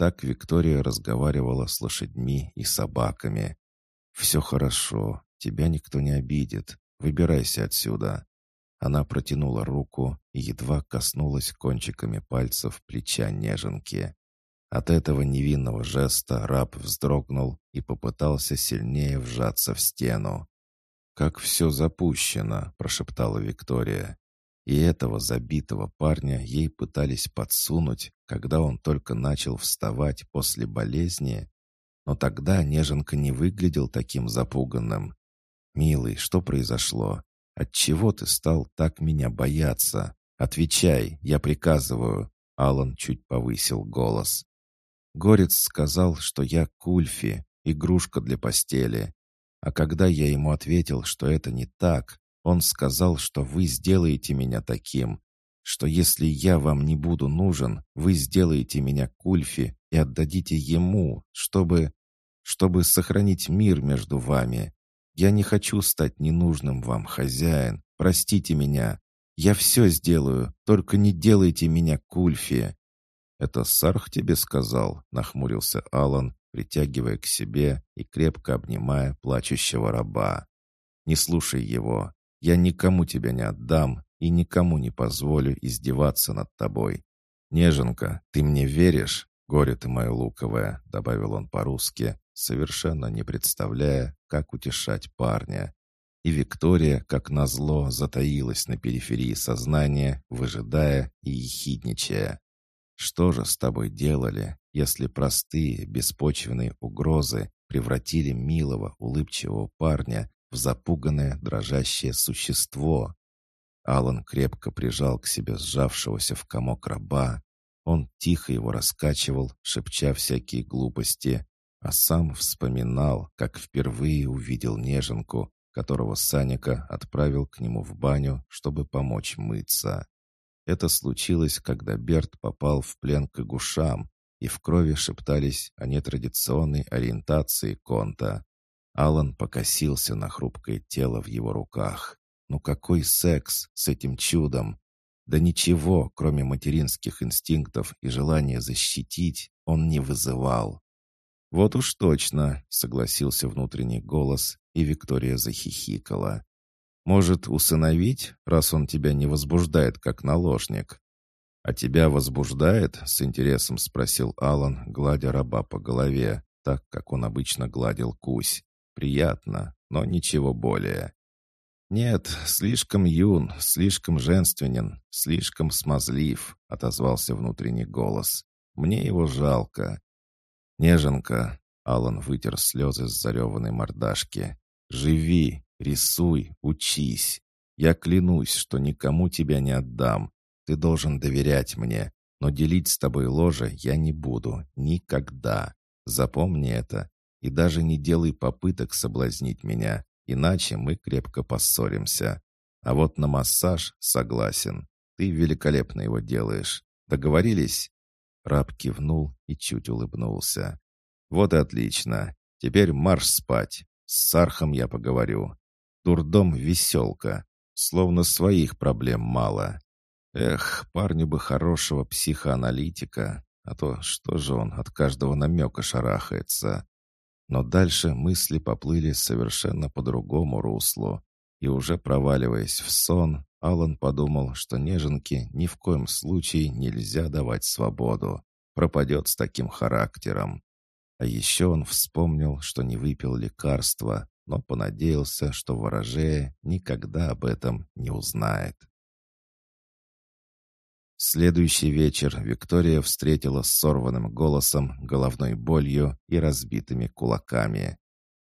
Так Виктория разговаривала с лошадьми и собаками. «Все хорошо, тебя никто не обидит. Выбирайся отсюда». Она протянула руку и едва коснулась кончиками пальцев плеча неженки. От этого невинного жеста раб вздрогнул и попытался сильнее вжаться в стену. «Как все запущено», — прошептала Виктория. И этого забитого парня ей пытались подсунуть, когда он только начал вставать после болезни. Но тогда Неженка не выглядел таким запуганным. «Милый, что произошло? Отчего ты стал так меня бояться? Отвечай, я приказываю!» Алан чуть повысил голос. Горец сказал, что я кульфи, игрушка для постели. А когда я ему ответил, что это не так, он сказал, что вы сделаете меня таким, что если я вам не буду нужен, вы сделаете меня кульфи и отдадите ему, чтобы... чтобы сохранить мир между вами. Я не хочу стать ненужным вам, хозяин. Простите меня. Я все сделаю, только не делайте меня кульфи. «Это Сарх тебе сказал?» — нахмурился Алан, притягивая к себе и крепко обнимая плачущего раба. «Не слушай его. Я никому тебя не отдам и никому не позволю издеваться над тобой. Неженка, ты мне веришь? Горе ты мое луковое», — добавил он по-русски, совершенно не представляя, как утешать парня. И Виктория, как назло, затаилась на периферии сознания, выжидая и ехидничая. Что же с тобой делали, если простые, беспочвенные угрозы превратили милого, улыбчивого парня в запуганное, дрожащее существо? Алан крепко прижал к себе сжавшегося в комок раба. Он тихо его раскачивал, шепча всякие глупости, а сам вспоминал, как впервые увидел неженку, которого Саника отправил к нему в баню, чтобы помочь мыться. Это случилось, когда Берт попал в плен к игушам, и в крови шептались о нетрадиционной ориентации Конта. Алан покосился на хрупкое тело в его руках. Ну какой секс с этим чудом? Да ничего, кроме материнских инстинктов и желания защитить, он не вызывал. «Вот уж точно», — согласился внутренний голос, и Виктория захихикала. Может, усыновить, раз он тебя не возбуждает как наложник?» «А тебя возбуждает?» — с интересом спросил Алан, гладя раба по голове, так, как он обычно гладил кусь. «Приятно, но ничего более». «Нет, слишком юн, слишком женственен, слишком смазлив», — отозвался внутренний голос. «Мне его жалко». «Неженка», — Алан вытер слезы с зареванной мордашки. «Живи, Рисуй, учись. Я клянусь, что никому тебя не отдам. Ты должен доверять мне, но делить с тобой ложе я не буду. Никогда. Запомни это. И даже не делай попыток соблазнить меня, иначе мы крепко поссоримся. А вот на массаж согласен. Ты великолепно его делаешь. Договорились?» Раб кивнул и чуть улыбнулся. «Вот и отлично. Теперь марш спать. С Сархом я поговорю. Дурдом веселка. Словно своих проблем мало. Эх, парню бы хорошего психоаналитика, а то что же он от каждого намека шарахается. Но дальше мысли поплыли совершенно по другому руслу. И уже проваливаясь в сон, Алан подумал, что неженке ни в коем случае нельзя давать свободу. Пропадет с таким характером. А еще он вспомнил, что не выпил лекарства, но понадеялся, что ворожея никогда об этом не узнает. Следующий вечер Виктория встретила с сорванным голосом, головной болью и разбитыми кулаками.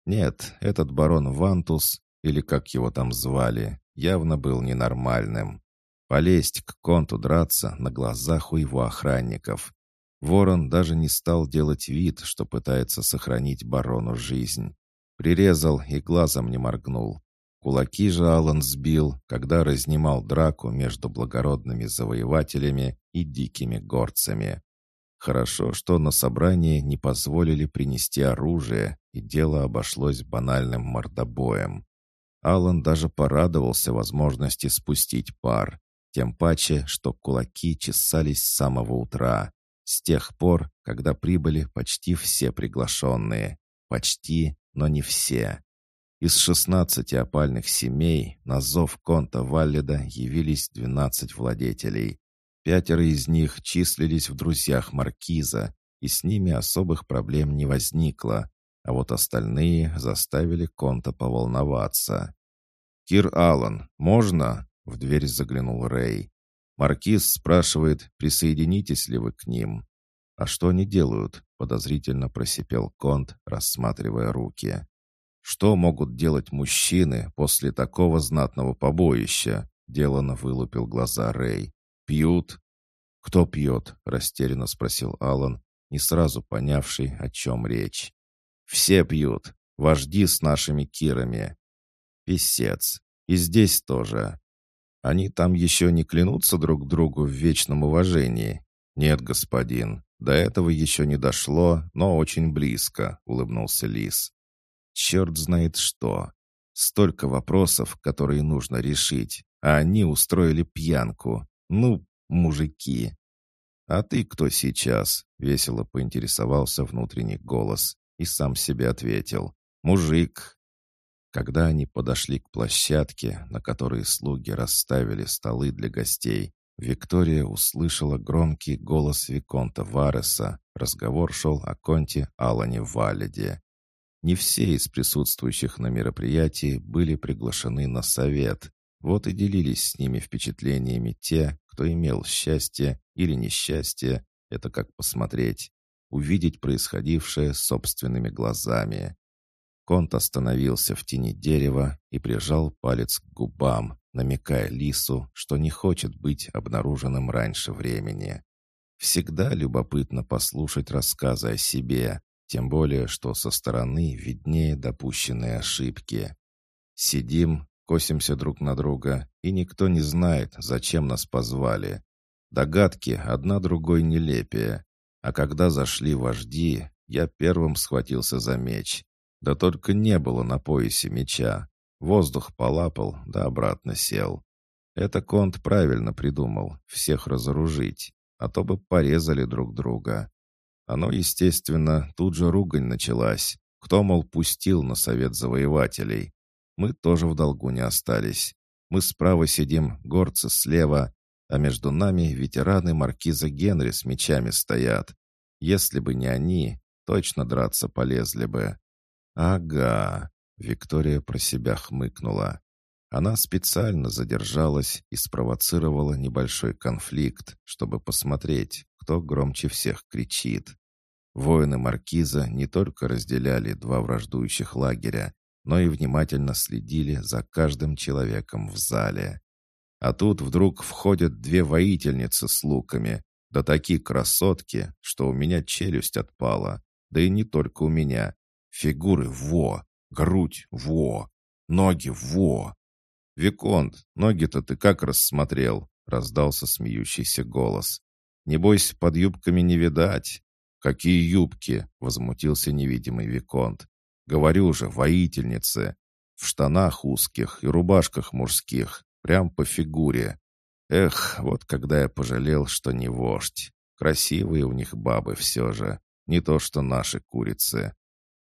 Нет, этот барон Вантус, или как его там звали, явно был ненормальным. Полезть к конту драться на глазах у его охранников. Ворон даже не стал делать вид, что пытается сохранить барону жизнь. Прирезал и глазом не моргнул. Кулаки же Алан сбил, когда разнимал драку между благородными завоевателями и дикими горцами. Хорошо, что на собрании не позволили принести оружие, и дело обошлось банальным мордобоем. Алан даже порадовался возможности спустить пар. Тем паче, что кулаки чесались с самого утра, с тех пор, когда прибыли почти все приглашенные. Почти, но не все. Из шестнадцати опальных семей на зов конта Валлида явились двенадцать владетелей. Пятеро из них числились в друзьях Маркиза, и с ними особых проблем не возникло, а вот остальные заставили конта поволноваться. «Кир Аллан, можно?» — в дверь заглянул Рэй. Маркиз спрашивает, присоединитесь ли вы к ним. «А что они делают?» — подозрительно просипел Конт, рассматривая руки. «Что могут делать мужчины после такого знатного побоища?» — делано вылупил глаза Рэй. «Пьют?» «Кто пьет?» — растерянно спросил Алан, не сразу понявший, о чем речь. «Все пьют. Вожди с нашими кирами». «Песец. И здесь тоже. Они там еще не клянутся друг другу в вечном уважении?» «Нет, господин. До этого еще не дошло, но очень близко», — улыбнулся Лис. «Черт знает что. Столько вопросов, которые нужно решить, а они устроили пьянку. Ну, мужики. «А ты кто сейчас?» — весело поинтересовался внутренний голос и сам себе ответил. «Мужик». Когда они подошли к площадке, на которой слуги расставили столы для гостей, Виктория услышала громкий голос Виконта Вареса. Разговор шел о конте Алане Валиде. Не все из присутствующих на мероприятии были приглашены на совет, вот и делились с ними впечатлениями те, кто имел счастье или несчастье, это как посмотреть, увидеть происходившее собственными глазами. Конт остановился в тени дерева и прижал палец к губам, намекая лису, что не хочет быть обнаруженным раньше времени. Всегда любопытно послушать рассказы о себе, тем более, что со стороны виднее допущенные ошибки. Сидим, Косимся друг на друга, и никто не знает, зачем нас позвали. Догадки одна другой нелепее. А когда зашли вожди, я первым схватился за меч. Да только не было на поясе меча. Воздух полапал, да обратно сел. Это Конт правильно придумал, всех разоружить, а то бы порезали друг друга. Оно, естественно, тут же ругань началась. Кто, мол, пустил на совет завоевателей? Мы тоже в долгу не остались. Мы справа сидим, горцы слева, а между нами ветераны маркиза Генри с мечами стоят. Если бы не они, точно драться полезли бы. Ага, Виктория про себя хмыкнула. Она специально задержалась и спровоцировала небольшой конфликт, чтобы посмотреть, кто громче всех кричит. Воины Маркиза не только разделяли два враждующих лагеря, но и внимательно следили за каждым человеком в зале. А тут вдруг входят две воительницы с луками, да такие красотки, что у меня челюсть отпала. Да и не только у меня. Фигуры во, грудь во, ноги во. «Виконт, ноги-то ты как рассмотрел?» — раздался смеющийся голос. «Небось, под юбками не видать». «Какие юбки?» — возмутился невидимый Виконт. Говорю же, воительницы. В штанах узких и рубашках мужских. Прям по фигуре. Эх, вот когда я пожалел, что не вождь. Красивые у них бабы все же. Не то, что наши курицы.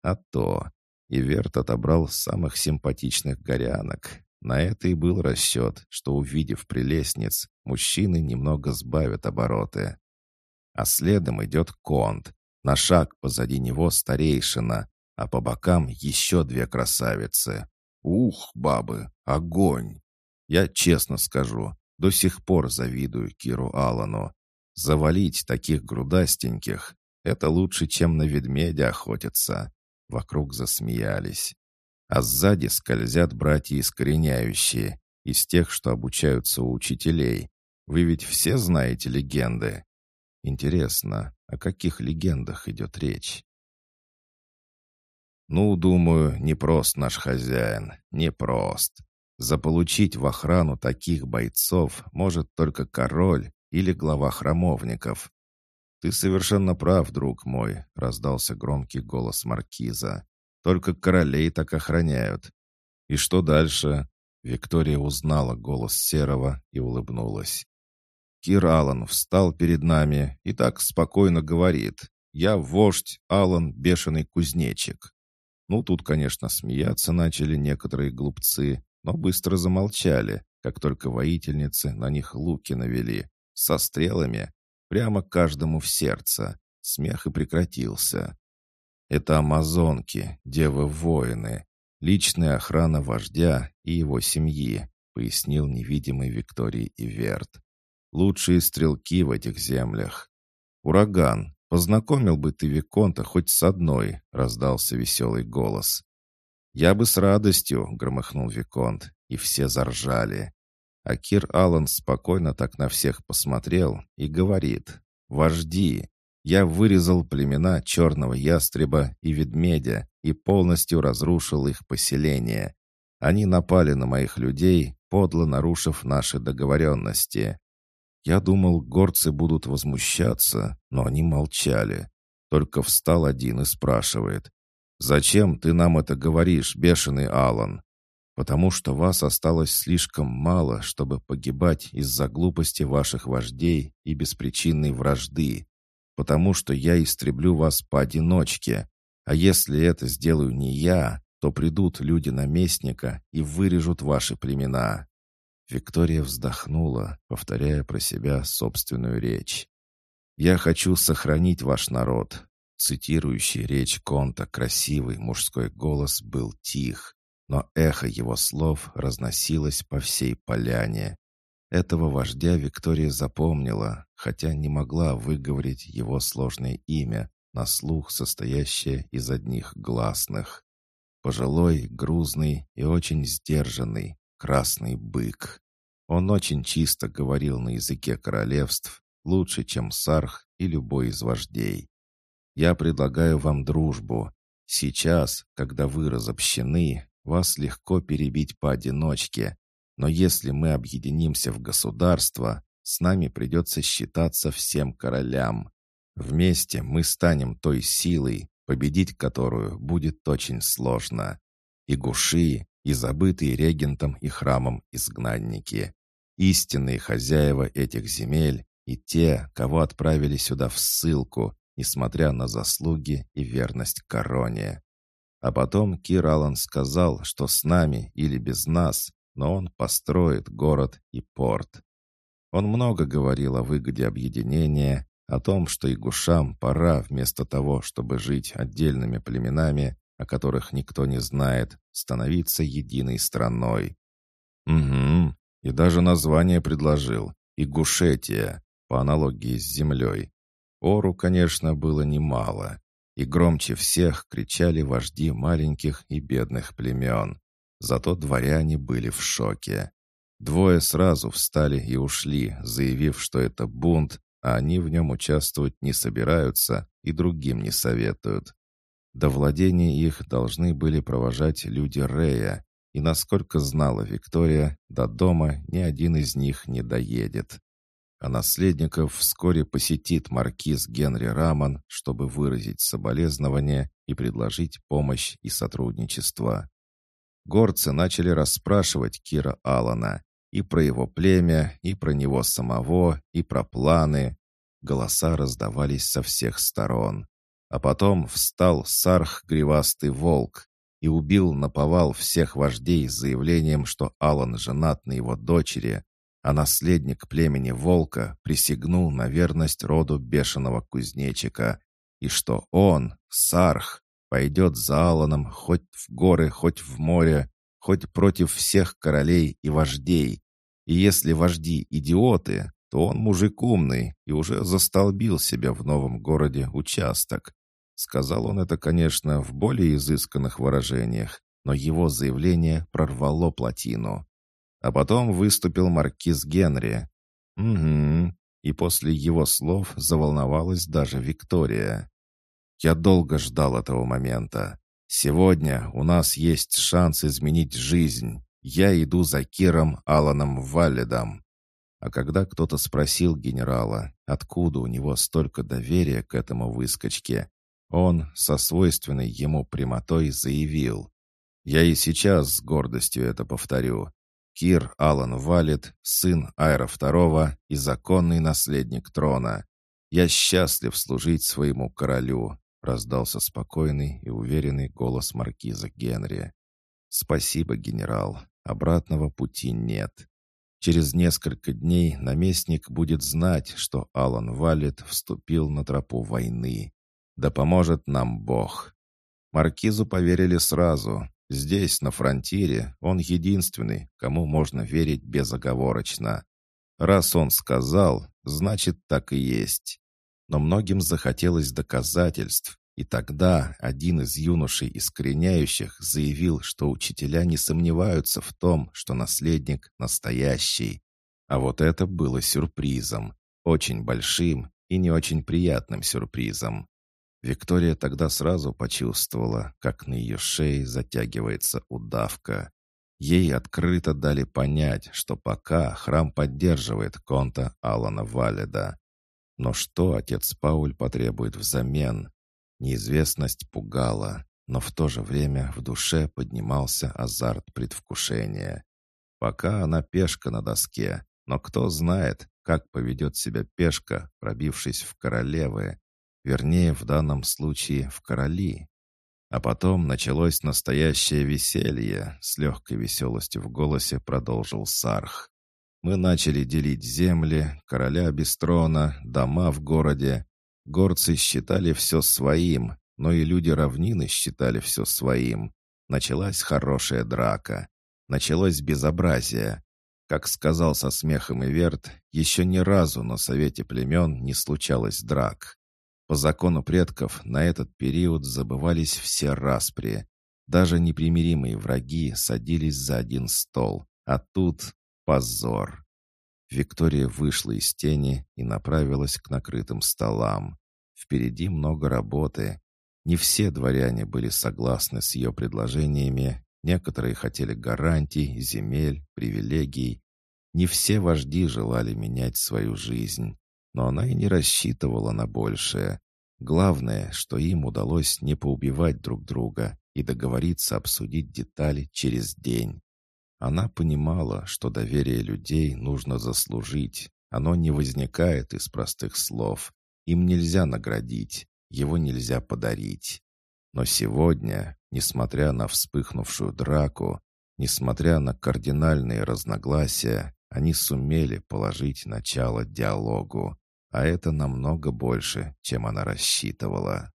А то. И Верт отобрал самых симпатичных горянок. На это и был расчет, что, увидев прелестниц, мужчины немного сбавят обороты. А следом идет Конт. На шаг позади него старейшина, а по бокам еще две красавицы. Ух, бабы, огонь! Я честно скажу, До сих пор завидую Киру Аллану. Завалить таких грудастеньких — это лучше, чем на ведмедя охотиться. Вокруг засмеялись. А сзади скользят братья искореняющие, из тех, что обучаются у учителей. Вы ведь все знаете легенды? Интересно, о каких легендах идет речь? Ну, думаю, не прост наш хозяин, не прост. Заполучить в охрану таких бойцов может только король или глава храмовников. «Ты совершенно прав, друг мой», — раздался громкий голос маркиза. «Только королей так охраняют». «И что дальше?» Виктория узнала голос Серого и улыбнулась. Кир Аллан встал перед нами и так спокойно говорит. «Я вождь Аллан Бешеный Кузнечик». Ну, тут, конечно, смеяться начали некоторые глупцы, но быстро замолчали, как только воительницы на них луки навели, со стрелами, прямо каждому в сердце. Смех и прекратился. Это амазонки, девы-воины, личная охрана вождя и его семьи, пояснил невидимый Викторий Иверт. Лучшие стрелки в этих землях. Ураган, познакомил бы ты Виконта хоть с одной, раздался веселый голос. «Я бы с радостью», — громыхнул Виконт, и все заржали. А Кир Аллан спокойно так на всех посмотрел и говорит, «Вожди, я вырезал племена черного ястреба и ведмедя и полностью разрушил их поселение. Они напали на моих людей, подло нарушив наши договоренности. Я думал, горцы будут возмущаться, но они молчали. Только встал один и спрашивает, «Зачем ты нам это говоришь, бешеный Алан? Потому что вас осталось слишком мало, чтобы погибать из-за глупости ваших вождей и беспричинной вражды. Потому что я истреблю вас поодиночке. А если это сделаю не я, то придут люди наместника и вырежут ваши племена». Виктория вздохнула, повторяя про себя собственную речь. «Я хочу сохранить ваш народ, Цитирующий речь Конта красивый мужской голос был тих, но эхо его слов разносилось по всей поляне. Этого вождя Виктория запомнила, хотя не могла выговорить его сложное имя, на слух состоящее из одних гласных. Пожилой, грузный и очень сдержанный, красный бык. Он очень чисто говорил на языке королевств, лучше, чем Сарх и любой из вождей. Я предлагаю вам дружбу. Сейчас, когда вы разобщены, вас легко перебить поодиночке. Но если мы объединимся в государство, с нами придется считаться всем королям. Вместе мы станем той силой, победить которую будет очень сложно. И гуши, и забытые регентом и храмом изгнанники. Истинные хозяева этих земель и те, кого отправили сюда в ссылку, несмотря на заслуги и верность короне. А потом Кир Аллан сказал, что с нами или без нас, но он построит город и порт. Он много говорил о выгоде объединения, о том, что игушам пора вместо того, чтобы жить отдельными племенами, о которых никто не знает, становиться единой страной. Угу, и даже название предложил — Игушетия, по аналогии с землей. Ору, конечно, было немало, и громче всех кричали вожди маленьких и бедных племен. Зато дворяне были в шоке. Двое сразу встали и ушли, заявив, что это бунт, а они в нем участвовать не собираются и другим не советуют. До владения их должны были провожать люди Рея, и, насколько знала Виктория, до дома ни один из них не доедет а наследников вскоре посетит маркиз Генри Раман, чтобы выразить соболезнования и предложить помощь и сотрудничество. Горцы начали расспрашивать Кира Алана и про его племя, и про него самого, и про планы. Голоса раздавались со всех сторон. А потом встал сарх Гривастый Волк и убил наповал всех вождей с заявлением, что Алан женат на его дочери, а наследник племени Волка присягнул на верность роду бешеного кузнечика, и что он, Сарх, пойдет за Аланом хоть в горы, хоть в море, хоть против всех королей и вождей. И если вожди идиоты, то он мужик умный и уже застолбил себе в новом городе участок. Сказал он это, конечно, в более изысканных выражениях, но его заявление прорвало плотину. А потом выступил маркиз Генри. Угу. И после его слов заволновалась даже Виктория. Я долго ждал этого момента. Сегодня у нас есть шанс изменить жизнь. Я иду за Киром Аланом Валлидом. А когда кто-то спросил генерала, откуда у него столько доверия к этому выскочке, он со свойственной ему прямотой заявил. «Я и сейчас с гордостью это повторю. Кир Алан Валет, сын Айра II и законный наследник трона. Я счастлив служить своему королю», — раздался спокойный и уверенный голос маркиза Генри. «Спасибо, генерал. Обратного пути нет. Через несколько дней наместник будет знать, что Алан Валет вступил на тропу войны. Да поможет нам Бог. Маркизу поверили сразу. Здесь, на фронтире, он единственный, кому можно верить безоговорочно. Раз он сказал, значит, так и есть. Но многим захотелось доказательств, и тогда один из юношей искореняющих заявил, что учителя не сомневаются в том, что наследник настоящий. А вот это было сюрпризом, очень большим и не очень приятным сюрпризом. Виктория тогда сразу почувствовала, как на ее шее затягивается удавка. Ей открыто дали понять, что пока храм поддерживает конта Алана Валеда. Но что отец Пауль потребует взамен? Неизвестность пугала, но в то же время в душе поднимался азарт предвкушения. Пока она пешка на доске, но кто знает, как поведет себя пешка, пробившись в королевы, Вернее, в данном случае в короли. А потом началось настоящее веселье, с легкой веселостью в голосе продолжил Сарх. Мы начали делить земли, короля без трона, дома в городе. Горцы считали все своим, но и люди равнины считали все своим. Началась хорошая драка. Началось безобразие. Как сказал со смехом Иверт, еще ни разу на совете племен не случалось драк. По закону предков на этот период забывались все распри. Даже непримиримые враги садились за один стол. А тут позор. Виктория вышла из тени и направилась к накрытым столам. Впереди много работы. Не все дворяне были согласны с ее предложениями, некоторые хотели гарантий, земель, привилегий. Не все вожди желали менять свою жизнь но она и не рассчитывала на большее. Главное, что им удалось не поубивать друг друга и договориться обсудить детали через день. Она понимала, что доверие людей нужно заслужить. Оно не возникает из простых слов. Им нельзя наградить, его нельзя подарить. Но сегодня, несмотря на вспыхнувшую драку, несмотря на кардинальные разногласия, они сумели положить начало диалогу а это намного больше, чем она рассчитывала.